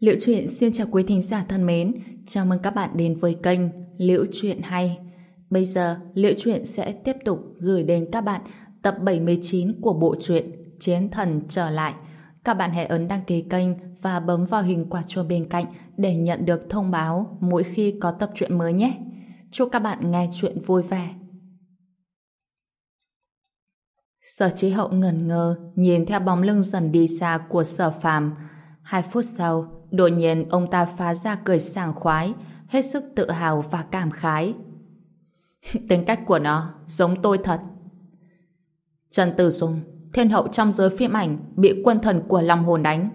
Liễu Chuyện xin chào quý thính giả thân mến, chào mừng các bạn đến với kênh Liễu Chuyện Hay. Bây giờ, Liễu Chuyện sẽ tiếp tục gửi đến các bạn tập 79 của bộ truyện Chiến Thần Trở Lại. Các bạn hãy ấn đăng ký kênh và bấm vào hình quả chuông bên cạnh để nhận được thông báo mỗi khi có tập truyện mới nhé. Chúc các bạn nghe chuyện vui vẻ. Sở Chí Hậu ngẩn ngơ nhìn theo bóng lưng dần đi xa của Sở Phàm. Hai phút sau, đột nhiên ông ta phá ra cười sảng khoái, hết sức tự hào và cảm khái. Tính cách của nó giống tôi thật. Trần Tử Dung, thiên hậu trong giới phim ảnh bị quân thần của Long Hồn đánh.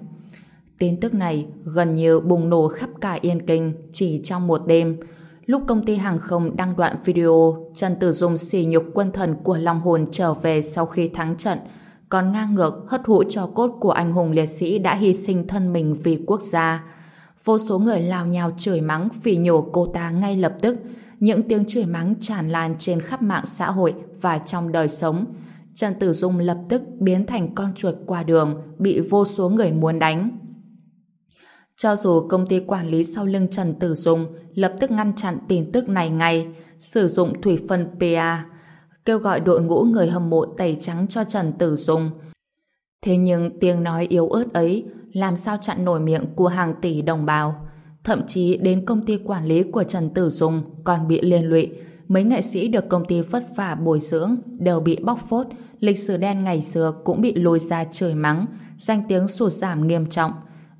Tin tức này gần như bùng nổ khắp cả Yên Kinh chỉ trong một đêm. Lúc công ty hàng không đăng đoạn video Trần Tử Dung xỉ nhục quân thần của Long Hồn trở về sau khi thắng trận, còn ngang ngược hất hũ cho cốt của anh hùng liệt sĩ đã hy sinh thân mình vì quốc gia. Vô số người lao nhào chửi mắng phỉ nhổ cô ta ngay lập tức. Những tiếng chửi mắng tràn lan trên khắp mạng xã hội và trong đời sống. Trần Tử Dung lập tức biến thành con chuột qua đường, bị vô số người muốn đánh. Cho dù công ty quản lý sau lưng Trần Tử Dung lập tức ngăn chặn tin tức này ngay, sử dụng thủy phân PA, kêu gọi đội ngũ người hâm mộ tẩy trắng cho Trần Tử Dung. Thế nhưng tiếng nói yếu ớt ấy làm sao chặn nổi miệng của hàng tỷ đồng bào. Thậm chí đến công ty quản lý của Trần Tử Dung còn bị liên lụy. Mấy nghệ sĩ được công ty vất vả bồi dưỡng đều bị bóc phốt, lịch sử đen ngày xưa cũng bị lùi ra trời mắng, danh tiếng sụt giảm nghiêm trọng.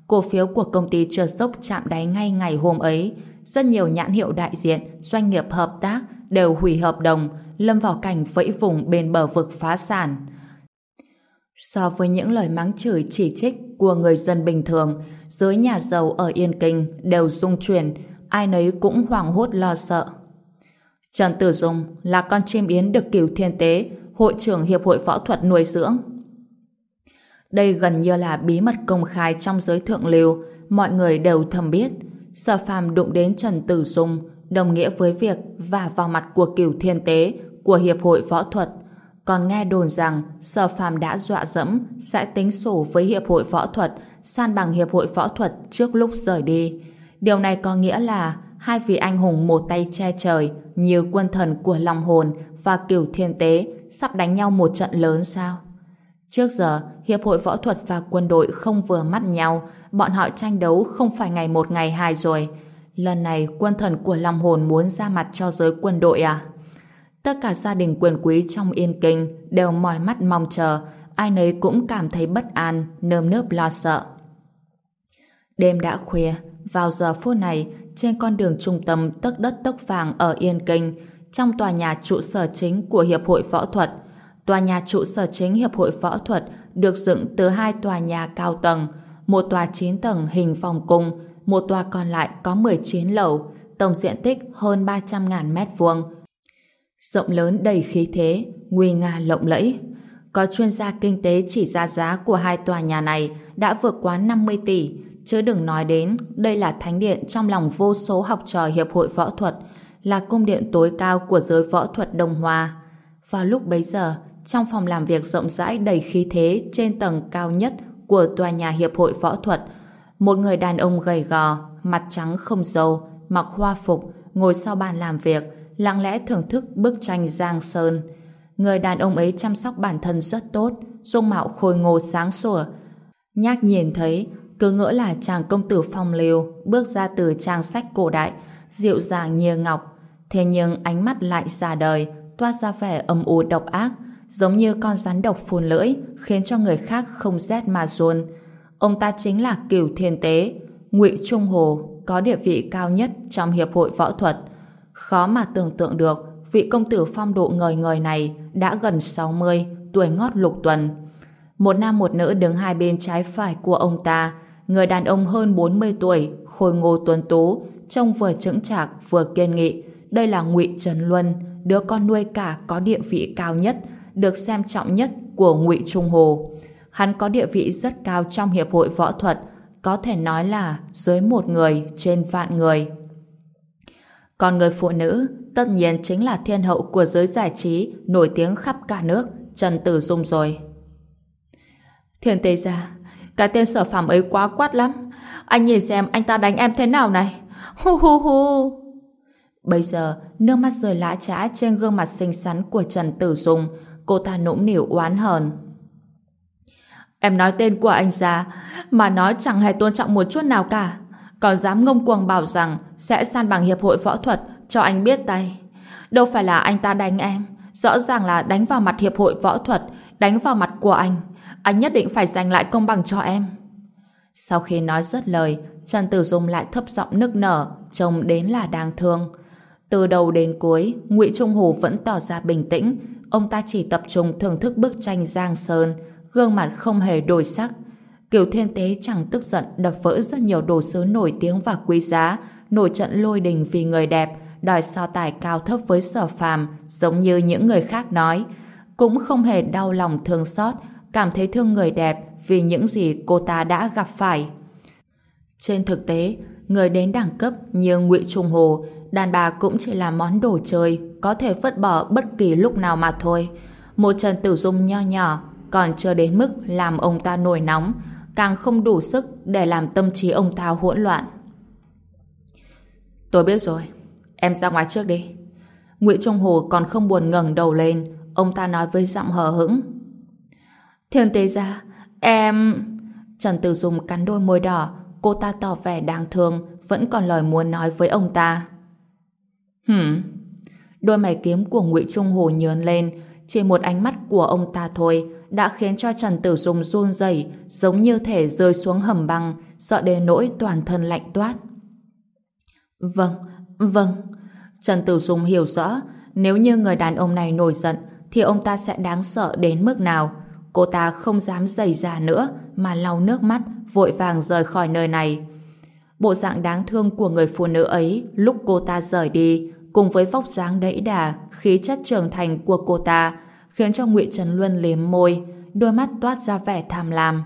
Cổ phiếu của công ty trượt dốc chạm đáy ngay ngày hôm ấy. Rất nhiều nhãn hiệu đại diện, doanh nghiệp hợp tác đều hủy hợp đồng, lâm vào cảnh vẫy vùng bên bờ vực phá sản. So với những lời mắng chửi chỉ trích của người dân bình thường, giới nhà giàu ở Yên Kinh đều rung chuyển, ai nấy cũng hoảng hốt lo sợ. Trần Tử Dung là con chim yến được cửu thiên tế, hội trưởng Hiệp hội Võ thuật nuôi dưỡng. Đây gần như là bí mật công khai trong giới thượng lưu, mọi người đều thầm biết. Sở phàm đụng đến Trần Tử Dung đồng nghĩa với việc và vào mặt của cửu thiên tế của Hiệp hội Võ thuật. Còn nghe đồn rằng Sở Phàm đã dọa dẫm sẽ tính sổ với Hiệp hội Võ thuật san bằng Hiệp hội Võ thuật trước lúc rời đi. Điều này có nghĩa là hai vị anh hùng một tay che trời như quân thần của Long Hồn và cửu thiên tế sắp đánh nhau một trận lớn sao? Trước giờ, Hiệp hội Võ thuật và quân đội không vừa mắt nhau, bọn họ tranh đấu không phải ngày một ngày hai rồi. Lần này quân thần của Long Hồn muốn ra mặt cho giới quân đội à? Tất cả gia đình quyền quý trong Yên Kinh đều mỏi mắt mong chờ, ai nấy cũng cảm thấy bất an, nơm nớp lo sợ. Đêm đã khuya, vào giờ phút này, trên con đường trung tâm tấc đất tấc vàng ở Yên Kinh, trong tòa nhà trụ sở chính của Hiệp hội Võ thuật. Tòa nhà trụ sở chính Hiệp hội Võ thuật được dựng từ hai tòa nhà cao tầng, một tòa 9 tầng hình vòng cung, một tòa còn lại có 19 lầu, tổng diện tích hơn 300.000 mét vuông, rộng lớn đầy khí thế, nguy nga lộng lẫy. Có chuyên gia kinh tế chỉ ra giá của hai tòa nhà này đã vượt quá 50 tỷ, chứ đừng nói đến đây là thánh điện trong lòng vô số học trò Hiệp hội Võ thuật, là cung điện tối cao của giới võ thuật Đông Hoa. Vào lúc bấy giờ, trong phòng làm việc rộng rãi đầy khí thế trên tầng cao nhất của tòa nhà Hiệp hội Võ thuật, một người đàn ông gầy gò, mặt trắng không dầu, mặc hoa phục, ngồi sau bàn làm việc, lặng lẽ thưởng thức bức tranh Giang Sơn. Người đàn ông ấy chăm sóc bản thân rất tốt, dung mạo khôi ngô sáng sủa. Nhác nhìn thấy, cứ ngỡ là chàng công tử phong lưu bước ra từ trang sách cổ đại, dịu dàng như ngọc. Thế nhưng ánh mắt lại già đời, toát ra vẻ âm u độc ác, giống như con rắn độc phun lưỡi, khiến cho người khác không rét mà run. Ông ta chính là cửu thiên tế, ngụy Trung Hồ, có địa vị cao nhất trong hiệp hội võ thuật. Khó mà tưởng tượng được vị công tử phong độ ngời ngời này đã gần 60, tuổi ngót lục tuần. Một nam một nữ đứng hai bên trái phải của ông ta, người đàn ông hơn 40 tuổi, khôi ngô tuấn tú, trông vừa chững chạc vừa kiên nghị. Đây là Ngụy Trần Luân, đứa con nuôi cả có địa vị cao nhất, được xem trọng nhất của Ngụy Trung Hồ. Hắn có địa vị rất cao trong hiệp hội võ thuật, có thể nói là dưới một người trên vạn người. Còn người phụ nữ tất nhiên chính là thiên hậu của giới giải trí nổi tiếng khắp cả nước, Trần Tử Dung rồi. Thiên Tây gia, cái tên sở phàm ấy quá quát lắm. Anh nhìn xem anh ta đánh em thế nào này. Hu hu hu. Bây giờ, nước mắt rơi lã trã trên gương mặt xinh xắn của Trần Tử Dung. Cô ta nũng nỉu oán hờn. Em nói tên của anh ra, mà nói chẳng hề tôn trọng một chút nào cả. Còn dám ngông cuồng bảo rằng sẽ san bằng hiệp hội võ thuật cho anh biết tay. Đâu phải là anh ta đánh em, rõ ràng là đánh vào mặt hiệp hội võ thuật, đánh vào mặt của anh. Anh nhất định phải giành lại công bằng cho em. Sau khi nói dứt lời, Trần Tử Dung lại thấp giọng nức nở, trông đến là đáng thương. Từ đầu đến cuối, Ngụy Trung Hồ vẫn tỏ ra bình tĩnh, ông ta chỉ tập trung thưởng thức bức tranh Giang Sơn, gương mặt không hề đổi sắc. Kiều Thiên Tế chẳng tức giận đập vỡ rất nhiều đồ sứ nổi tiếng và quý giá, nổi trận lôi đình vì người đẹp, đòi so tài cao thấp với sở phàm, giống như những người khác nói. Cũng không hề đau lòng thương xót, cảm thấy thương người đẹp vì những gì cô ta đã gặp phải. Trên thực tế, người đến đẳng cấp như Ngụy Trung Hồ, đàn bà cũng chỉ là món đồ chơi, có thể vứt bỏ bất kỳ lúc nào mà thôi. Một Trần Tử Dung nho nhỏ, còn chưa đến mức làm ông ta nổi nóng, càng không đủ sức để làm tâm trí ông ta hỗn loạn. Tôi biết rồi, em ra ngoài trước đi. Ngụy Trung Hồ còn không buồn ngẩng đầu lên, ông ta nói với giọng hờ hững. Thiên tế ra, em... Trần Tử Dung cắn đôi môi đỏ, cô ta tỏ vẻ đáng thương, vẫn còn lời muốn nói với ông ta. Hửm? Đôi mày kiếm của Ngụy Trung Hồ nhớn lên, chỉ một ánh mắt của ông ta thôi đã khiến cho Trần Tử Dung run rẩy, giống như thể rơi xuống hầm băng, sợ đến nỗi toàn thân lạnh toát. Vâng, vâng. Trần Tử Dung hiểu rõ, nếu như người đàn ông này nổi giận, thì ông ta sẽ đáng sợ đến mức nào. Cô ta không dám dày ra nữa, mà lau nước mắt, vội vàng rời khỏi nơi này. Bộ dạng đáng thương của người phụ nữ ấy lúc cô ta rời đi, cùng với vóc dáng đẫy đà, khí chất trưởng thành của cô ta, khiến cho Ngụy Trần Luân liếm môi, đôi mắt toát ra vẻ tham lam.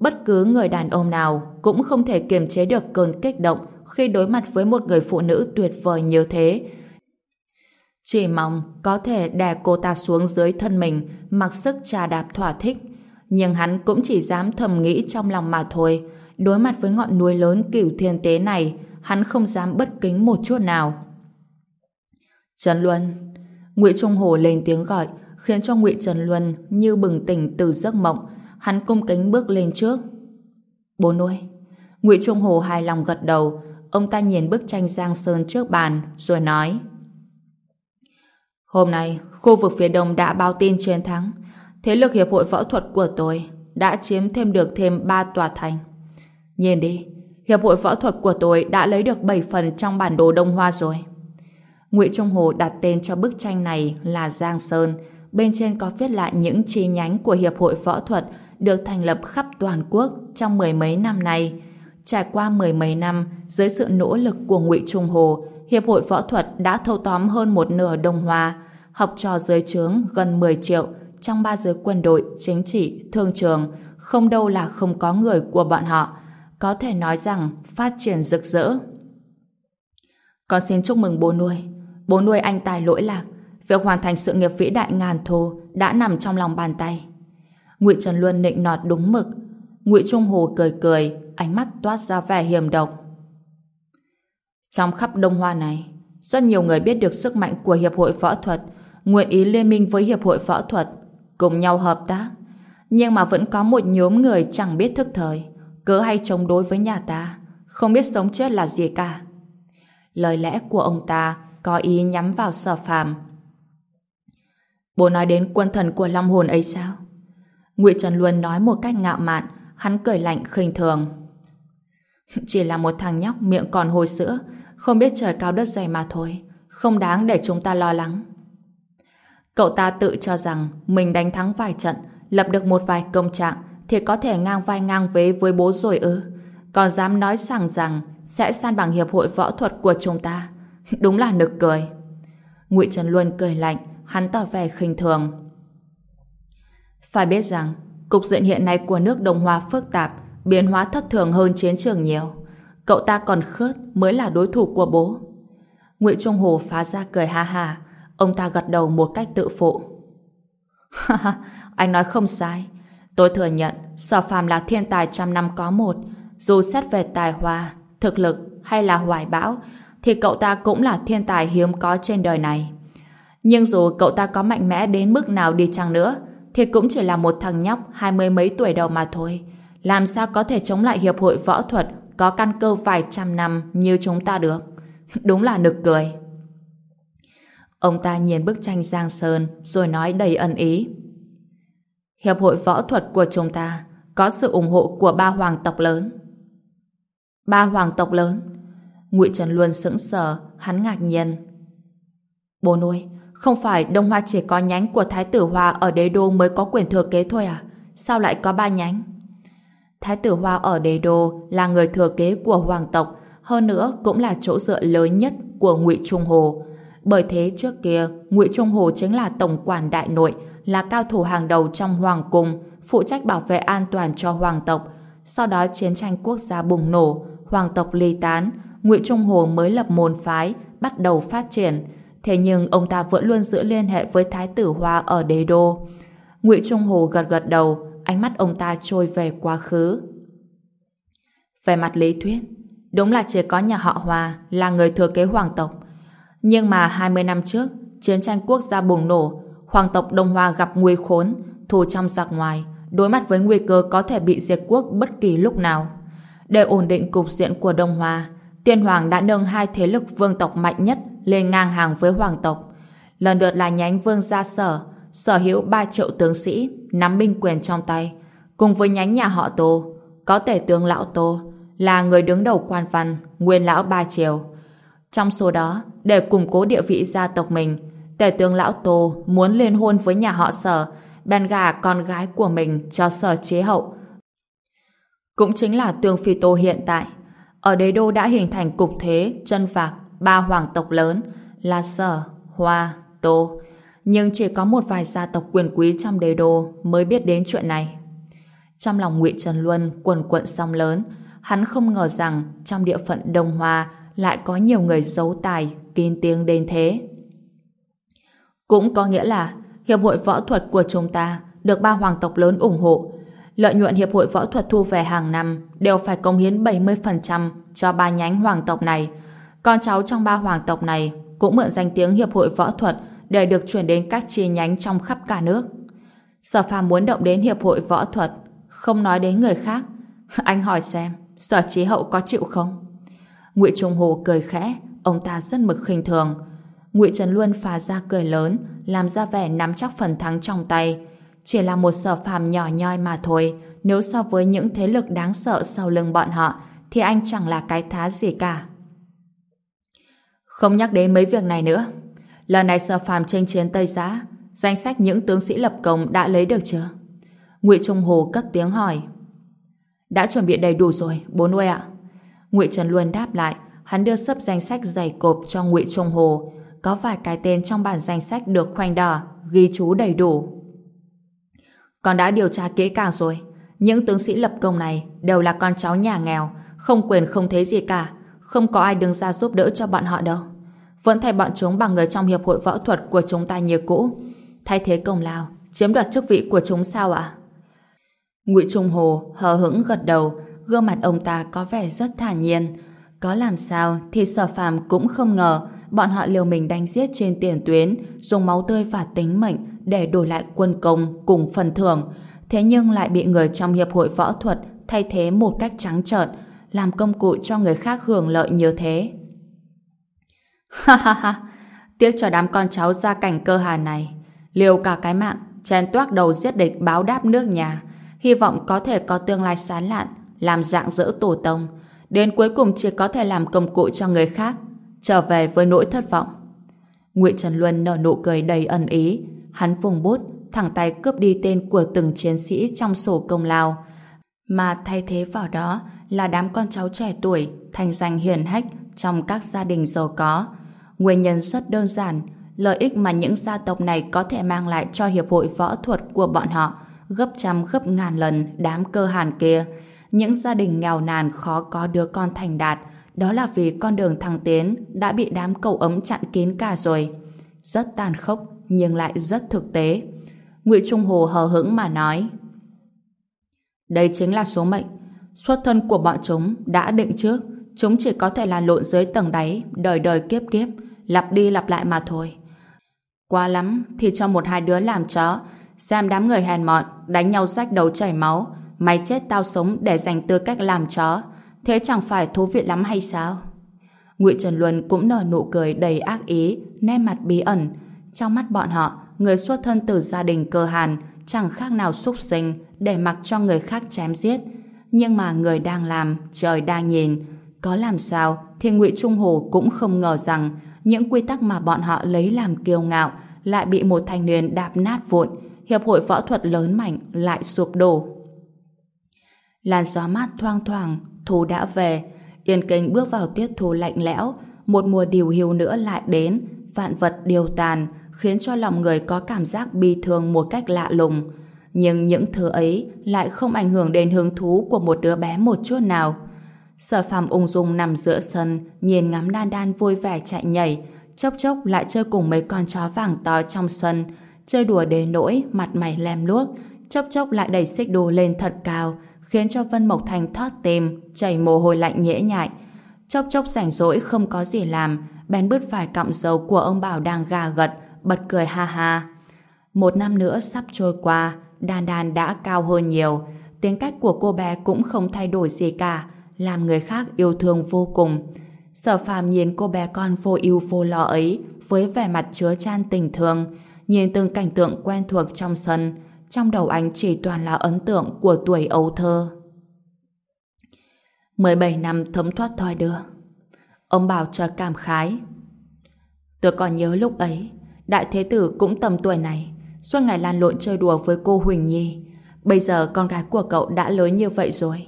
Bất cứ người đàn ông nào cũng không thể kiềm chế được cơn kích động khi đối mặt với một người phụ nữ tuyệt vời như thế. Chỉ mong có thể đè cô ta xuống dưới thân mình, mặc sức trà đạp thỏa thích. Nhưng hắn cũng chỉ dám thầm nghĩ trong lòng mà thôi. Đối mặt với ngọn núi lớn cửu thiên tế này, hắn không dám bất kính một chút nào. Trần Luân Ngụy Trung Hồ lên tiếng gọi, khiến cho Ngụy Trần Luân như bừng tỉnh từ giấc mộng, hắn cung kính bước lên trước. Bố nuôi. Ngụy Trung Hồ hài lòng gật đầu, ông ta nhìn bức tranh Giang Sơn trước bàn, rồi nói. Hôm nay, khu vực phía đông đã báo tin chiến thắng. Thế lực hiệp hội võ thuật của tôi đã chiếm thêm được thêm 3 tòa thành. Nhìn đi, hiệp hội võ thuật của tôi đã lấy được 7 phần trong bản đồ Đông Hoa rồi. Ngụy Trung Hồ đặt tên cho bức tranh này là Giang Sơn, bên trên có viết lại những chi nhánh của Hiệp hội Võ thuật được thành lập khắp toàn quốc trong mười mấy năm nay. Trải qua mười mấy năm, dưới sự nỗ lực của Ngụy Trung Hồ, Hiệp hội Võ thuật đã thâu tóm hơn một nửa Đông Hoa, học trò dưới trướng gần 10 triệu trong ba giới quân đội, chính trị, thương trường, không đâu là không có người của bọn họ. Có thể nói rằng phát triển rực rỡ. Con xin chúc mừng bố nuôi. Bố nuôi anh tài lỗi lạc, Việc hoàn thành sự nghiệp vĩ đại ngàn thù đã nằm trong lòng bàn tay. Ngụy Trần Luân nịnh nọt đúng mực. Ngụy Trung Hồ cười cười, ánh mắt toát ra vẻ hiểm độc. Trong khắp Đông Hoa này, rất nhiều người biết được sức mạnh của Hiệp hội Võ thuật, nguyện ý liên minh với Hiệp hội Võ thuật, cùng nhau hợp tác. Nhưng mà vẫn có một nhóm người chẳng biết thức thời, cứ hay chống đối với nhà ta, không biết sống chết là gì cả. Lời lẽ của ông ta có ý nhắm vào sở phàm, Bố nói đến quân thần của Long hồn ấy sao? Ngụy Trần Luân nói một cách ngạo mạn, hắn cười lạnh khinh thường. Chỉ là một thằng nhóc miệng còn hôi sữa, không biết trời cao đất dày mà thôi, không đáng để chúng ta lo lắng. Cậu ta tự cho rằng mình đánh thắng vài trận, lập được một vài công trạng thì có thể ngang vai ngang vế với bố rồi ư. Còn dám nói rằng rằng sẽ san bằng hiệp hội võ thuật của chúng ta. Đúng là nực cười. Ngụy Trần Luân cười lạnh, hắn tỏ vẻ khinh thường. Phải biết rằng, cục diện hiện nay của nước Đông Hoa phức tạp, biến hóa thất thường hơn chiến trường nhiều. Cậu ta còn khớt mới là đối thủ của bố. Ngụy Trung Hồ phá ra cười ha ha, ông ta gật đầu một cách tự phụ. Ha anh nói không sai. Tôi thừa nhận, Sở Phàm là thiên tài trăm năm có một, dù xét về tài hoa, thực lực hay là hoài bão, thì cậu ta cũng là thiên tài hiếm có trên đời này. Nhưng dù cậu ta có mạnh mẽ đến mức nào đi chăng nữa, thì cũng chỉ là một thằng nhóc hai mươi mấy tuổi đầu mà thôi. Làm sao có thể chống lại hiệp hội võ thuật có căn cơ vài trăm năm như chúng ta được? Đúng là nực cười. Ông ta nhìn bức tranh Giang Sơn rồi nói đầy ẩn ý. Hiệp hội võ thuật của chúng ta có sự ủng hộ của ba hoàng tộc lớn. Ba hoàng tộc lớn? Ngụy Trần luôn sững sờ, hắn ngạc nhiên. Bố nuôi, không phải Đông Hoa chỉ có nhánh của Thái tử Hoa ở đế đô mới có quyền thừa kế thôi à? Sao lại có ba nhánh? Thái tử Hoa ở đế đô là người thừa kế của hoàng tộc, hơn nữa cũng là chỗ dựa lớn nhất của Ngụy Trung Hồ. Bởi thế trước kia, Ngụy Trung Hồ chính là tổng quản đại nội, là cao thủ hàng đầu trong hoàng cung, phụ trách bảo vệ an toàn cho hoàng tộc. Sau đó chiến tranh quốc gia bùng nổ, hoàng tộc ly tán, Ngụy Trung Hồ mới lập môn phái, bắt đầu phát triển. Thế nhưng ông ta vẫn luôn giữ liên hệ với Thái tử Hoa ở đế đô. Ngụy Trung Hồ gật gật đầu, ánh mắt ông ta trôi về quá khứ. Về mặt lý thuyết, đúng là chỉ có nhà họ Hoa là người thừa kế hoàng tộc. Nhưng mà 20 năm trước, chiến tranh quốc gia bùng nổ, hoàng tộc Đông Hoa gặp nguy khốn, thù trong giặc ngoài, đối mặt với nguy cơ có thể bị diệt quốc bất kỳ lúc nào. Để ổn định cục diện của Đông Hoa, Tiên Hoàng đã nâng hai thế lực vương tộc mạnh nhất lên ngang hàng với hoàng tộc. Lần lượt là nhánh vương gia sở, sở hữu 3 triệu tướng sĩ, nắm binh quyền trong tay, cùng với nhánh nhà họ Tô, có tể tướng lão Tô, là người đứng đầu quan văn, nguyên lão ba triều. Trong số đó, để củng cố địa vị gia tộc mình, tể tướng lão Tô muốn liên hôn với nhà họ sở, bèn gả con gái của mình cho sở chế hậu. Cũng chính là tương phi tô hiện tại. Ở đế đô đã hình thành cục thế, chân vạc, ba hoàng tộc lớn là sở, hoa, tô. Nhưng chỉ có một vài gia tộc quyền quý trong đế đô mới biết đến chuyện này. Trong lòng ngụy Trần Luân quần quận song lớn, hắn không ngờ rằng trong địa phận Đông Hoa lại có nhiều người giấu tài, kín tiếng đến thế. Cũng có nghĩa là Hiệp hội võ thuật của chúng ta được ba hoàng tộc lớn ủng hộ. Lợi nhuận Hiệp hội võ thuật thu về hàng năm đều phải công hiến 70% cho ba nhánh hoàng tộc này. Con cháu trong ba hoàng tộc này cũng mượn danh tiếng Hiệp hội võ thuật để được chuyển đến các chi nhánh trong khắp cả nước. Sở phàm muốn động đến Hiệp hội võ thuật, không nói đến người khác. Anh hỏi xem, sở trí hậu có chịu không? Ngụy Trung Hồ cười khẽ, ông ta rất mực khinh thường. Ngụy Trần Luân phá ra cười lớn, làm ra vẻ nắm chắc phần thắng trong tay. Chỉ là một sở phàm nhỏ nhoi mà thôi, nếu so với những thế lực đáng sợ sau lưng bọn họ, thì anh chẳng là cái thá gì cả. Không nhắc đến mấy việc này nữa. Lần này sở phàm tranh chiến Tây Giá, danh sách những tướng sĩ lập công đã lấy được chưa? Ngụy Trung Hồ cất tiếng hỏi. Đã chuẩn bị đầy đủ rồi, bố nuôi ạ. Ngụy Trần Luân đáp lại, hắn đưa sấp danh sách dày cộp cho Ngụy Trung Hồ, có vài cái tên trong bản danh sách được khoanh đỏ, ghi chú đầy đủ. Con đã điều tra kỹ càng rồi. Những tướng sĩ lập công này đều là con cháu nhà nghèo, không quyền không thế gì cả. Không có ai đứng ra giúp đỡ cho bọn họ đâu. Vẫn thay bọn chúng bằng người trong hiệp hội võ thuật của chúng ta như cũ. Thay thế công lao, chiếm đoạt chức vị của chúng sao ạ? Ngụy Trung Hồ hờ hững gật đầu, gương mặt ông ta có vẻ rất thản nhiên. Có làm sao thì sở phàm cũng không ngờ bọn họ liều mình đánh giết trên tiền tuyến, dùng máu tươi và tính mệnh để đổi lại quân công cùng phần thưởng. Thế nhưng lại bị người trong hiệp hội võ thuật thay thế một cách trắng trợn, làm công cụ cho người khác hưởng lợi như thế. Ha ha ha, tiếc cho đám con cháu ra cảnh cơ hà này. Liều cả cái mạng, chen toác đầu giết địch báo đáp nước nhà. Hy vọng có thể có tương lai sán lạn, làm dạng dỡ tổ tông. Đến cuối cùng chỉ có thể làm công cụ cho người khác trở về với nỗi thất vọng. Nguyễn Trần Luân nở nụ cười đầy ẩn ý, hắn vùng bút, thẳng tay cướp đi tên của từng chiến sĩ trong sổ công lao, mà thay thế vào đó là đám con cháu trẻ tuổi thành danh hiển hách trong các gia đình giàu có. Nguyên nhân rất đơn giản, lợi ích mà những gia tộc này có thể mang lại cho hiệp hội võ thuật của bọn họ gấp trăm gấp ngàn lần đám cơ hàn kia. Những gia đình nghèo nàn khó có đứa con thành đạt, đó là vì con đường thăng tiến đã bị đám cầu ấm chặn kín cả rồi. Rất tàn khốc, nhưng lại rất thực tế. Ngụy Trung Hồ hờ hững mà nói. Đây chính là số mệnh. Xuất thân của bọn chúng đã định trước, chúng chỉ có thể là lộn dưới tầng đáy, đời đời kiếp kiếp, lặp đi lặp lại mà thôi. Quá lắm thì cho một hai đứa làm chó, xem đám người hèn mọn, đánh nhau rách đầu chảy máu, mày chết tao sống để giành tư cách làm chó, thế chẳng phải thú vị lắm hay sao? Ngụy Trần Luân cũng nở nụ cười đầy ác ý, nét mặt bí ẩn. Trong mắt bọn họ, người xuất thân từ gia đình cơ hàn chẳng khác nào súc sinh để mặc cho người khác chém giết. Nhưng mà người đang làm, trời đang nhìn. Có làm sao thì Ngụy Trung Hồ cũng không ngờ rằng những quy tắc mà bọn họ lấy làm kiêu ngạo lại bị một thanh niên đạp nát vụn. Hiệp hội võ thuật lớn mạnh lại sụp đổ. Làn gió mát thoang thoảng, thu đã về. Yên kinh bước vào tiết thu lạnh lẽo. Một mùa điều hiu nữa lại đến. Vạn vật điều tàn, khiến cho lòng người có cảm giác bi thương một cách lạ lùng. Nhưng những thứ ấy lại không ảnh hưởng đến hứng thú của một đứa bé một chút nào. Sở phàm ung dung nằm giữa sân, nhìn ngắm đan đan vui vẻ chạy nhảy, chốc chốc lại chơi cùng mấy con chó vàng to trong sân, chơi đùa đến nỗi mặt mày lem luốc, chốc chốc lại đẩy xích đu lên thật cao, khiến cho Vân Mộc Thành thót tim, chảy mồ hôi lạnh nhễ nhại. Chốc chốc rảnh rỗi không có gì làm, bèn bứt phải cọng dầu của ông Bảo đang gà gật, bật cười ha ha. Một năm nữa sắp trôi qua, đan đan đã cao hơn nhiều, tính cách của cô bé cũng không thay đổi gì cả, làm người khác yêu thương vô cùng. Sở phàm nhìn cô bé con vô ưu vô lo ấy với vẻ mặt chứa chan tình thương, nhìn từng cảnh tượng quen thuộc trong sân, trong đầu anh chỉ toàn là ấn tượng của tuổi ấu thơ. 17 năm thấm thoát thoi đưa. Ông bảo chờ cảm khái. Tôi còn nhớ lúc ấy, đại thế tử cũng tầm tuổi này, suốt ngày lan lộn chơi đùa với cô Huỳnh Nhi. Bây giờ con gái của cậu đã lớn như vậy rồi.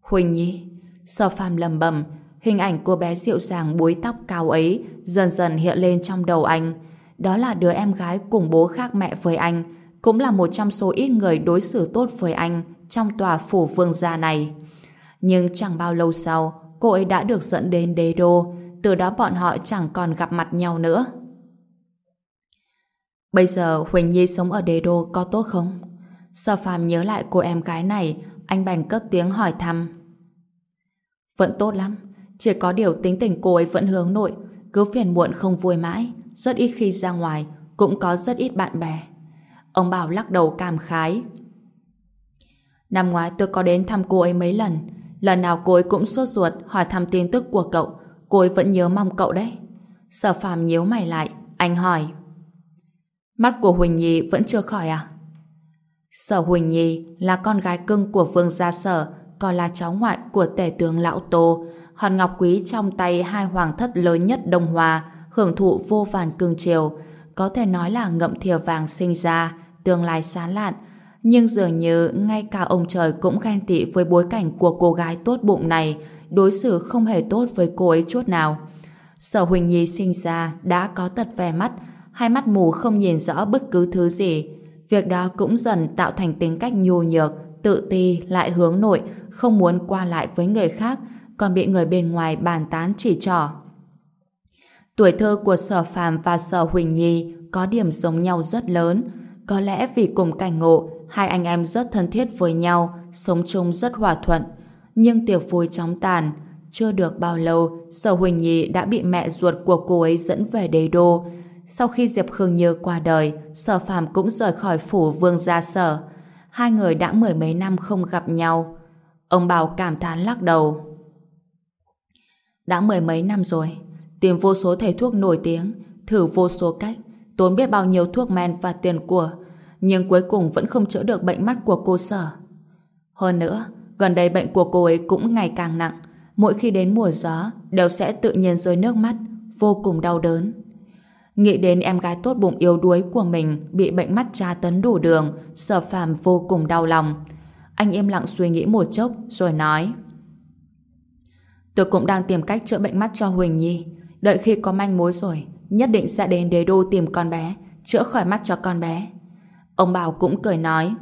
Huỳnh Nhi, Sở Phàm lầm bầm, hình ảnh cô bé dịu dàng búi tóc cao ấy dần dần hiện lên trong đầu anh. Đó là đứa em gái cùng bố khác mẹ với anh, cũng là một trong số ít người đối xử tốt với anh trong tòa phủ vương gia này. Nhưng chẳng bao lâu sau, cô ấy đã được dẫn đến đế đô, từ đó bọn họ chẳng còn gặp mặt nhau nữa. Bây giờ Huỳnh Nhi sống ở đế đô có tốt không? Sở phàm nhớ lại cô em gái này, anh bèn cất tiếng hỏi thăm. Vẫn tốt lắm, chỉ có điều tính tình cô ấy vẫn hướng nội, cứ phiền muộn không vui mãi, rất ít khi ra ngoài, cũng có rất ít bạn bè. Ông Bảo lắc đầu cảm khái. Năm ngoái tôi có đến thăm cô ấy mấy lần, lần nào cô ấy cũng sốt ruột hỏi thăm tin tức của cậu, cô ấy vẫn nhớ mong cậu đấy. Sở phàm nhíu mày lại, anh hỏi. Mắt của Huỳnh Nhi vẫn chưa khỏi à? Sở Huỳnh Nhi là con gái cưng của Vương Gia Sở, còn là cháu ngoại của tể tướng Lão Tô, hòn ngọc quý trong tay hai hoàng thất lớn nhất Đông Hoa, hưởng thụ vô vàn cương triều, có thể nói là ngậm thìa vàng sinh ra, tương lai sáng lạn. Nhưng dường như ngay cả ông trời cũng ghen tị với bối cảnh của cô gái tốt bụng này, đối xử không hề tốt với cô ấy chút nào. Sở Huỳnh Nhi sinh ra đã có tật vẻ mắt, hai mắt mù không nhìn rõ bất cứ thứ gì. Việc đó cũng dần tạo thành tính cách nhu nhược, tự ti, lại hướng nội, không muốn qua lại với người khác, còn bị người bên ngoài bàn tán chỉ trỏ. Tuổi thơ của Sở Phàm và Sở Huỳnh Nhi có điểm giống nhau rất lớn. Có lẽ vì cùng cảnh ngộ, hai anh em rất thân thiết với nhau, sống chung rất hòa thuận. Nhưng tiệc vui chóng tàn. Chưa được bao lâu, Sở Huỳnh Nhi đã bị mẹ ruột của cô ấy dẫn về đầy đô. Sau khi Diệp Khương Như qua đời, Sở Phàm cũng rời khỏi phủ vương gia sở. Hai người đã mười mấy năm không gặp nhau. Ông Bảo cảm thán lắc đầu. Đã mười mấy năm rồi, tìm vô số thầy thuốc nổi tiếng, thử vô số cách, tốn biết bao nhiêu thuốc men và tiền của, nhưng cuối cùng vẫn không chữa được bệnh mắt của cô sở. Hơn nữa, gần đây bệnh của cô ấy cũng ngày càng nặng, mỗi khi đến mùa gió đều sẽ tự nhiên rơi nước mắt, vô cùng đau đớn. Nghĩ đến em gái tốt bụng yếu đuối của mình bị bệnh mắt tra tấn đủ đường, sở phàm vô cùng đau lòng. Anh im lặng suy nghĩ một chốc rồi nói Tôi cũng đang tìm cách chữa bệnh mắt cho Huỳnh Nhi. Đợi khi có manh mối rồi, nhất định sẽ đến đế đô tìm con bé, chữa khỏi mắt cho con bé. Ông Bảo cũng cười nói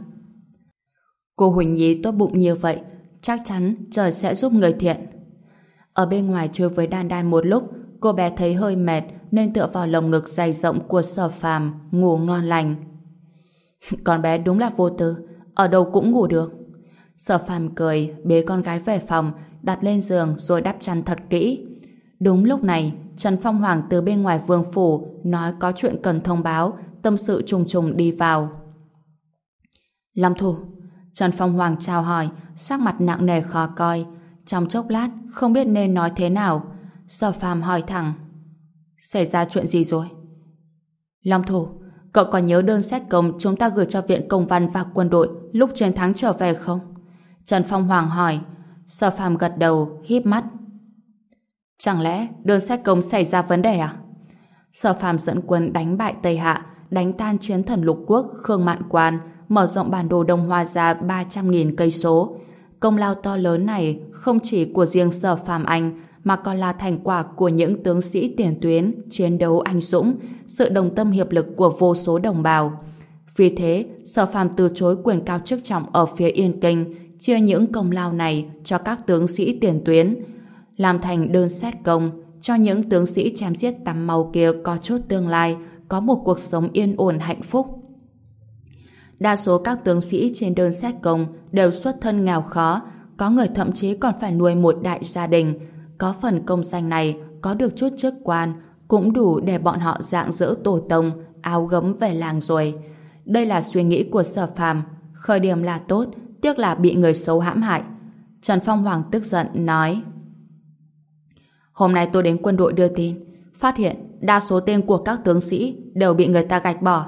Cô Huỳnh Nhi tốt bụng như vậy, chắc chắn trời sẽ giúp người thiện. Ở bên ngoài chơi với Đan Đan một lúc, cô bé thấy hơi mệt nên tựa vào lồng ngực dày rộng của sở phàm, ngủ ngon lành. Con bé đúng là vô tư, ở đâu cũng ngủ được. Sở phàm cười, bế con gái về phòng, đặt lên giường rồi đắp chăn thật kỹ. Đúng lúc này, Trần Phong Hoàng từ bên ngoài vương phủ nói có chuyện cần thông báo, tâm sự trùng trùng đi vào. Long thủ, Trần Phong Hoàng chào hỏi, sắc mặt nặng nề khó coi. Trong chốc lát, không biết nên nói thế nào. Sở phàm hỏi thẳng. Xảy ra chuyện gì rồi? Long thủ, cậu còn nhớ đơn xét công chúng ta gửi cho viện công văn và quân đội lúc chiến thắng trở về không? Trần Phong Hoàng hỏi. Sở phàm gật đầu, híp mắt. Chẳng lẽ đơn xét công xảy ra vấn đề à? Sở phàm dẫn quân đánh bại Tây Hạ, đánh tan chiến thần lục quốc Khương Mạn Quan, mở rộng bản đồ Đông Hoa ra 300.000 cây số. Công lao to lớn này không chỉ của riêng Sở Phàm Anh mà còn là thành quả của những tướng sĩ tiền tuyến chiến đấu anh dũng, sự đồng tâm hiệp lực của vô số đồng bào. Vì thế, Sở Phàm từ chối quyền cao chức trọng ở phía Yên Kinh, chia những công lao này cho các tướng sĩ tiền tuyến, làm thành đơn xét công cho những tướng sĩ chém giết tắm màu kia có chút tương lai, có một cuộc sống yên ổn hạnh phúc. Đa số các tướng sĩ trên đơn xét công đều xuất thân nghèo khó, có người thậm chí còn phải nuôi một đại gia đình. Có phần công danh này, có được chút chức quan, cũng đủ để bọn họ dạng dỡ tổ tông, áo gấm về làng rồi. Đây là suy nghĩ của sở phàm. Khởi điểm là tốt, tiếc là bị người xấu hãm hại. Trần Phong Hoàng tức giận, nói Hôm nay tôi đến quân đội đưa tin, phát hiện đa số tên của các tướng sĩ đều bị người ta gạch bỏ.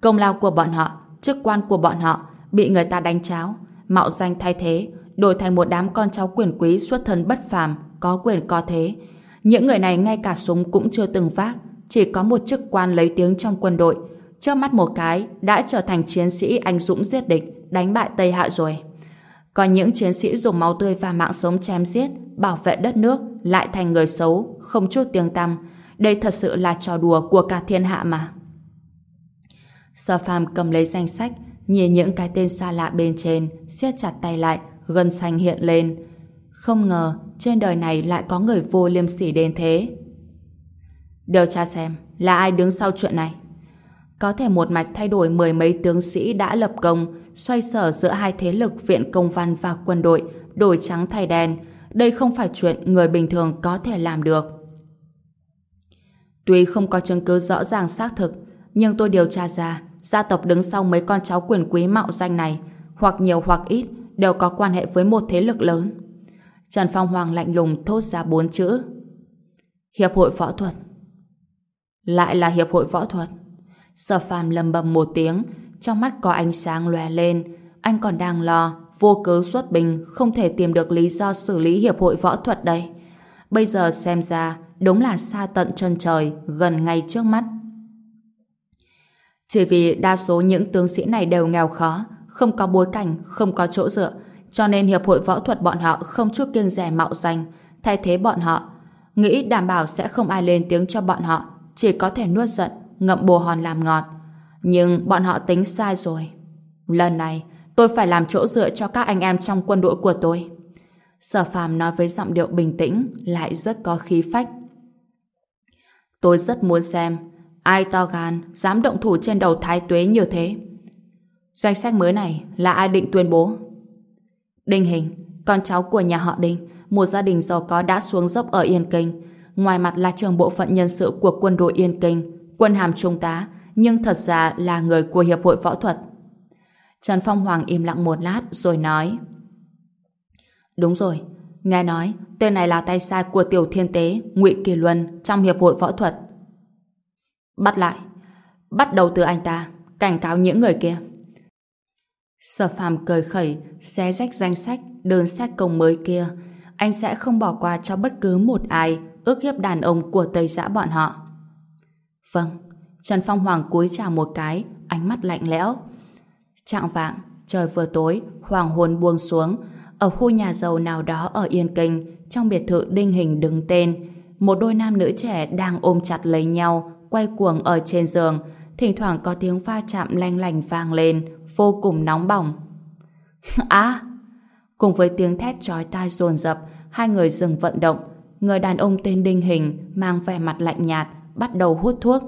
Công lao của bọn họ chức quan của bọn họ bị người ta đánh cháo, mạo danh thay thế, đổi thành một đám con cháu quyền quý xuất thân bất phàm, có quyền có thế. Những người này ngay cả súng cũng chưa từng vác, chỉ có một chức quan lấy tiếng trong quân đội. Trước mắt một cái, đã trở thành chiến sĩ anh dũng giết địch, đánh bại Tây Hạ rồi. Còn những chiến sĩ dùng máu tươi và mạng sống chém giết, bảo vệ đất nước, lại thành người xấu, không chút tiếng tăm. Đây thật sự là trò đùa của cả thiên hạ mà. Sở phàm cầm lấy danh sách, nhìn những cái tên xa lạ bên trên, siết chặt tay lại, gân xanh hiện lên. Không ngờ, trên đời này lại có người vô liêm sỉ đến thế. Điều tra xem, là ai đứng sau chuyện này? Có thể một mạch thay đổi mười mấy tướng sĩ đã lập công, xoay sở giữa hai thế lực viện công văn và quân đội, đổi trắng thay đen. Đây không phải chuyện người bình thường có thể làm được. Tuy không có chứng cứ rõ ràng xác thực, nhưng tôi điều tra ra, gia tộc đứng sau mấy con cháu quyền quý mạo danh này, hoặc nhiều hoặc ít, đều có quan hệ với một thế lực lớn. Trần Phong Hoàng lạnh lùng thốt ra bốn chữ. Hiệp hội võ thuật. Lại là hiệp hội võ thuật. Sở phàm lầm bầm một tiếng, trong mắt có ánh sáng lòe lên. Anh còn đang lo, vô cớ xuất bình, không thể tìm được lý do xử lý hiệp hội võ thuật đây. Bây giờ xem ra, đúng là xa tận chân trời, gần ngay trước mắt. Chỉ vì đa số những tướng sĩ này đều nghèo khó, không có bối cảnh, không có chỗ dựa, cho nên Hiệp hội Võ thuật bọn họ không chút kiêng rẻ mạo danh, thay thế bọn họ. Nghĩ đảm bảo sẽ không ai lên tiếng cho bọn họ, chỉ có thể nuốt giận, ngậm bồ hòn làm ngọt. Nhưng bọn họ tính sai rồi. Lần này, tôi phải làm chỗ dựa cho các anh em trong quân đội của tôi. Sở phàm nói với giọng điệu bình tĩnh, lại rất có khí phách. Tôi rất muốn xem Ai to gan, dám động thủ trên đầu thái tuế như thế? Danh sách mới này là ai định tuyên bố? Đinh Hình, con cháu của nhà họ Đinh, một gia đình giàu có đã xuống dốc ở Yên Kinh. Ngoài mặt là trường bộ phận nhân sự của quân đội Yên Kinh, quân hàm trung tá, nhưng thật ra là người của Hiệp hội Võ thuật. Trần Phong Hoàng im lặng một lát rồi nói Đúng rồi, nghe nói tên này là tay sai của Tiểu Thiên Tế, ngụy Kỳ Luân trong Hiệp hội Võ thuật. Bắt lại. Bắt đầu từ anh ta. Cảnh cáo những người kia. Sở phàm cười khẩy, xé rách danh sách, đơn xét công mới kia. Anh sẽ không bỏ qua cho bất cứ một ai ước hiếp đàn ông của Tây Giã bọn họ. Vâng. Trần Phong Hoàng cúi chào một cái, ánh mắt lạnh lẽo. Trạng vạng, trời vừa tối, hoàng hôn buông xuống. Ở khu nhà giàu nào đó ở Yên Kinh, trong biệt thự đinh hình đứng tên, một đôi nam nữ trẻ đang ôm chặt lấy nhau, quay cuồng ở trên giường, thỉnh thoảng có tiếng va chạm lanh lành vang lên, vô cùng nóng bỏng à Cùng với tiếng thét chói tai dồn dập, hai người dừng vận động. Người đàn ông tên Đinh Hình mang vẻ mặt lạnh nhạt, bắt đầu hút thuốc.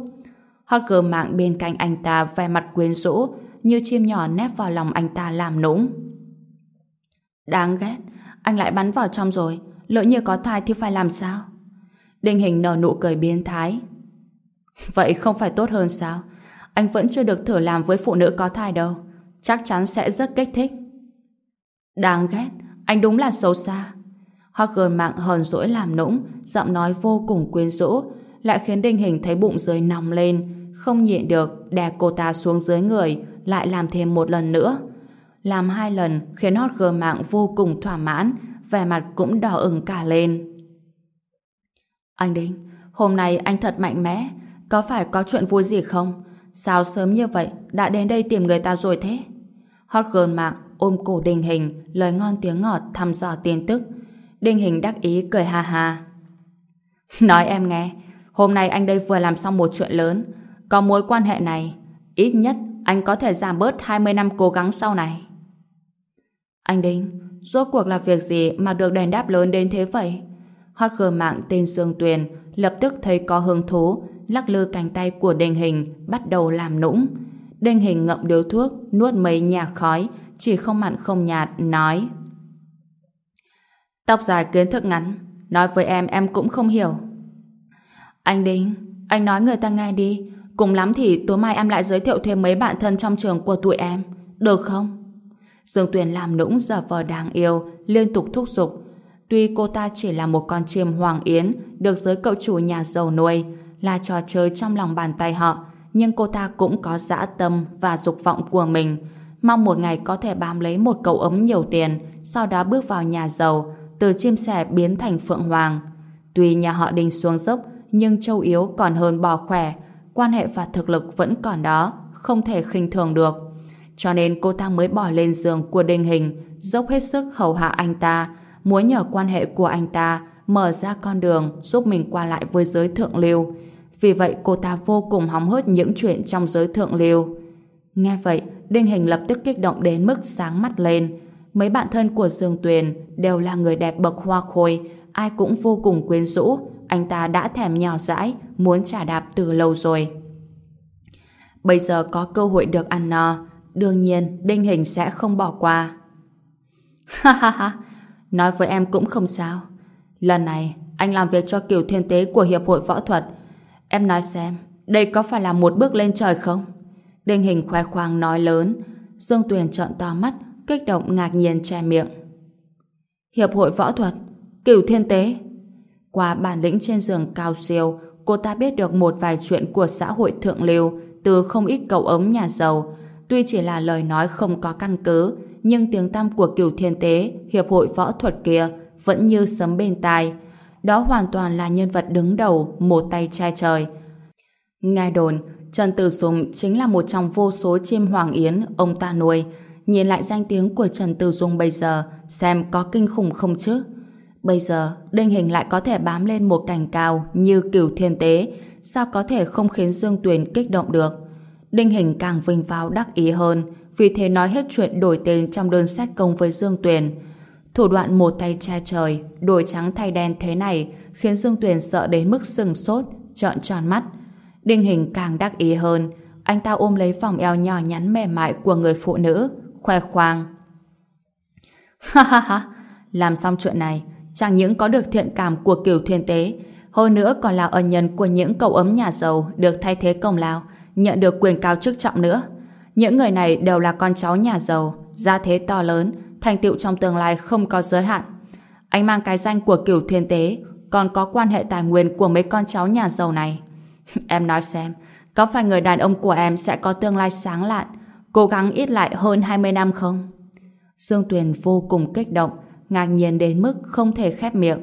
Hot girl mạng bên cạnh anh ta vẻ mặt quyến rũ, như chim nhỏ nép vào lòng anh ta làm nũng. Đáng ghét, anh lại bắn vào trong rồi, lỡ như có thai thì phải làm sao? Đinh Hình nở nụ cười biến thái. Vậy không phải tốt hơn sao? Anh vẫn chưa được thử làm với phụ nữ có thai đâu. Chắc chắn sẽ rất kích thích. Đáng ghét, anh đúng là xấu xa. Hogger mạng hờn dỗi làm nũng, giọng nói vô cùng quyến rũ, lại khiến Đinh Hình thấy bụng dưới nóng lên, không nhịn được đè cô ta xuống dưới người, lại làm thêm một lần nữa. Làm hai lần khiến hot girl mạng vô cùng thỏa mãn, vẻ mặt cũng đỏ ửng cả lên. Anh Đinh, hôm nay anh thật mạnh mẽ, có phải có chuyện vui gì không? Sao sớm như vậy đã đến đây tìm người ta rồi thế? Hot girl mạng ôm cổ Đình Hình, lời ngon tiếng ngọt thăm dò tin tức. Đình Hình đắc ý cười ha ha. Nói em nghe, hôm nay anh đây vừa làm xong một chuyện lớn. Có mối quan hệ này, ít nhất anh có thể giảm bớt 20 năm cố gắng sau này. Anh Đinh, rốt cuộc là việc gì mà được đền đáp lớn đến thế vậy? Hot girl mạng tên Dương Tuyền lập tức thấy có hứng thú, lắc lư cánh tay của Đình Hình bắt đầu làm nũng. Đình Hình ngậm điếu thuốc, nuốt mấy nhà khói, chỉ không mặn không nhạt, nói Tóc dài kiến thức ngắn, nói với em em cũng không hiểu. Anh Đinh, anh nói người ta nghe đi, cùng lắm thì tối mai em lại giới thiệu thêm mấy bạn thân trong trường của tụi em, được không? Dương Tuyền làm nũng giờ vờ đáng yêu, liên tục thúc giục. Tuy cô ta chỉ là một con chim hoàng yến, được giới cậu chủ nhà giàu nuôi, là trò chơi trong lòng bàn tay họ, nhưng cô ta cũng có dã tâm và dục vọng của mình, mong một ngày có thể bám lấy một cậu ấm nhiều tiền, sau đó bước vào nhà giàu, từ chim sẻ biến thành phượng hoàng. Tuy nhà họ đình xuống dốc, nhưng châu yếu còn hơn bò khỏe, quan hệ và thực lực vẫn còn đó, không thể khinh thường được. Cho nên cô ta mới bỏ lên giường của đình hình, dốc hết sức hầu hạ anh ta, muốn nhờ quan hệ của anh ta mở ra con đường giúp mình qua lại với giới thượng lưu. Vì vậy cô ta vô cùng hóng hớt những chuyện trong giới thượng lưu. Nghe vậy, Đinh Hình lập tức kích động đến mức sáng mắt lên. Mấy bạn thân của Dương Tuyền đều là người đẹp bậc hoa khôi, ai cũng vô cùng quyến rũ. Anh ta đã thèm nhỏ dãi, muốn trả đạp từ lâu rồi. Bây giờ có cơ hội được ăn no, đương nhiên Đinh Hình sẽ không bỏ qua. Ha ha ha, nói với em cũng không sao. Lần này, anh làm việc cho kiểu thiên tế của Hiệp hội Võ thuật. Em nói xem, đây có phải là một bước lên trời không? Đinh Hình khoe khoang nói lớn. Dương Tuyền trợn to mắt, kích động ngạc nhiên che miệng. Hiệp hội võ thuật, cửu thiên tế. Qua bản lĩnh trên giường cao siêu, cô ta biết được một vài chuyện của xã hội thượng lưu từ không ít cậu ấm nhà giàu. Tuy chỉ là lời nói không có căn cứ, nhưng tiếng tăm của cửu thiên tế, hiệp hội võ thuật kia vẫn như sấm bên tai. Đó hoàn toàn là nhân vật đứng đầu, một tay che trời. Nghe đồn, Trần Tử Dung chính là một trong vô số chim hoàng yến ông ta nuôi. Nhìn lại danh tiếng của Trần Tử Dung bây giờ, xem có kinh khủng không chứ? Bây giờ, Đinh Hình lại có thể bám lên một cảnh cao như cửu thiên tế, sao có thể không khiến Dương Tuyền kích động được? Đinh Hình càng vinh vào đắc ý hơn, vì thế nói hết chuyện đổi tên trong đơn xét công với Dương Tuyền. Thủ đoạn một tay che trời, đổi trắng thay đen thế này khiến Dương Tuyền sợ đến mức sừng sốt, trợn tròn mắt. Đinh Hình càng đắc ý hơn, anh ta ôm lấy vòng eo nhỏ nhắn mềm mại của người phụ nữ, khoe khoang. Ha ha ha, làm xong chuyện này, chẳng những có được thiện cảm của kiểu thiên tế, hơn nữa còn là ân nhân của những cậu ấm nhà giàu được thay thế công lao, nhận được quyền cao chức trọng nữa. Những người này đều là con cháu nhà giàu, gia thế to lớn, thành tựu trong tương lai không có giới hạn. Anh mang cái danh của kiểu thiên tế, còn có quan hệ tài nguyên của mấy con cháu nhà giàu này. em nói xem, có phải người đàn ông của em sẽ có tương lai sáng lạn, cố gắng ít lại hơn 20 năm không? Dương Tuyền vô cùng kích động, ngạc nhiên đến mức không thể khép miệng.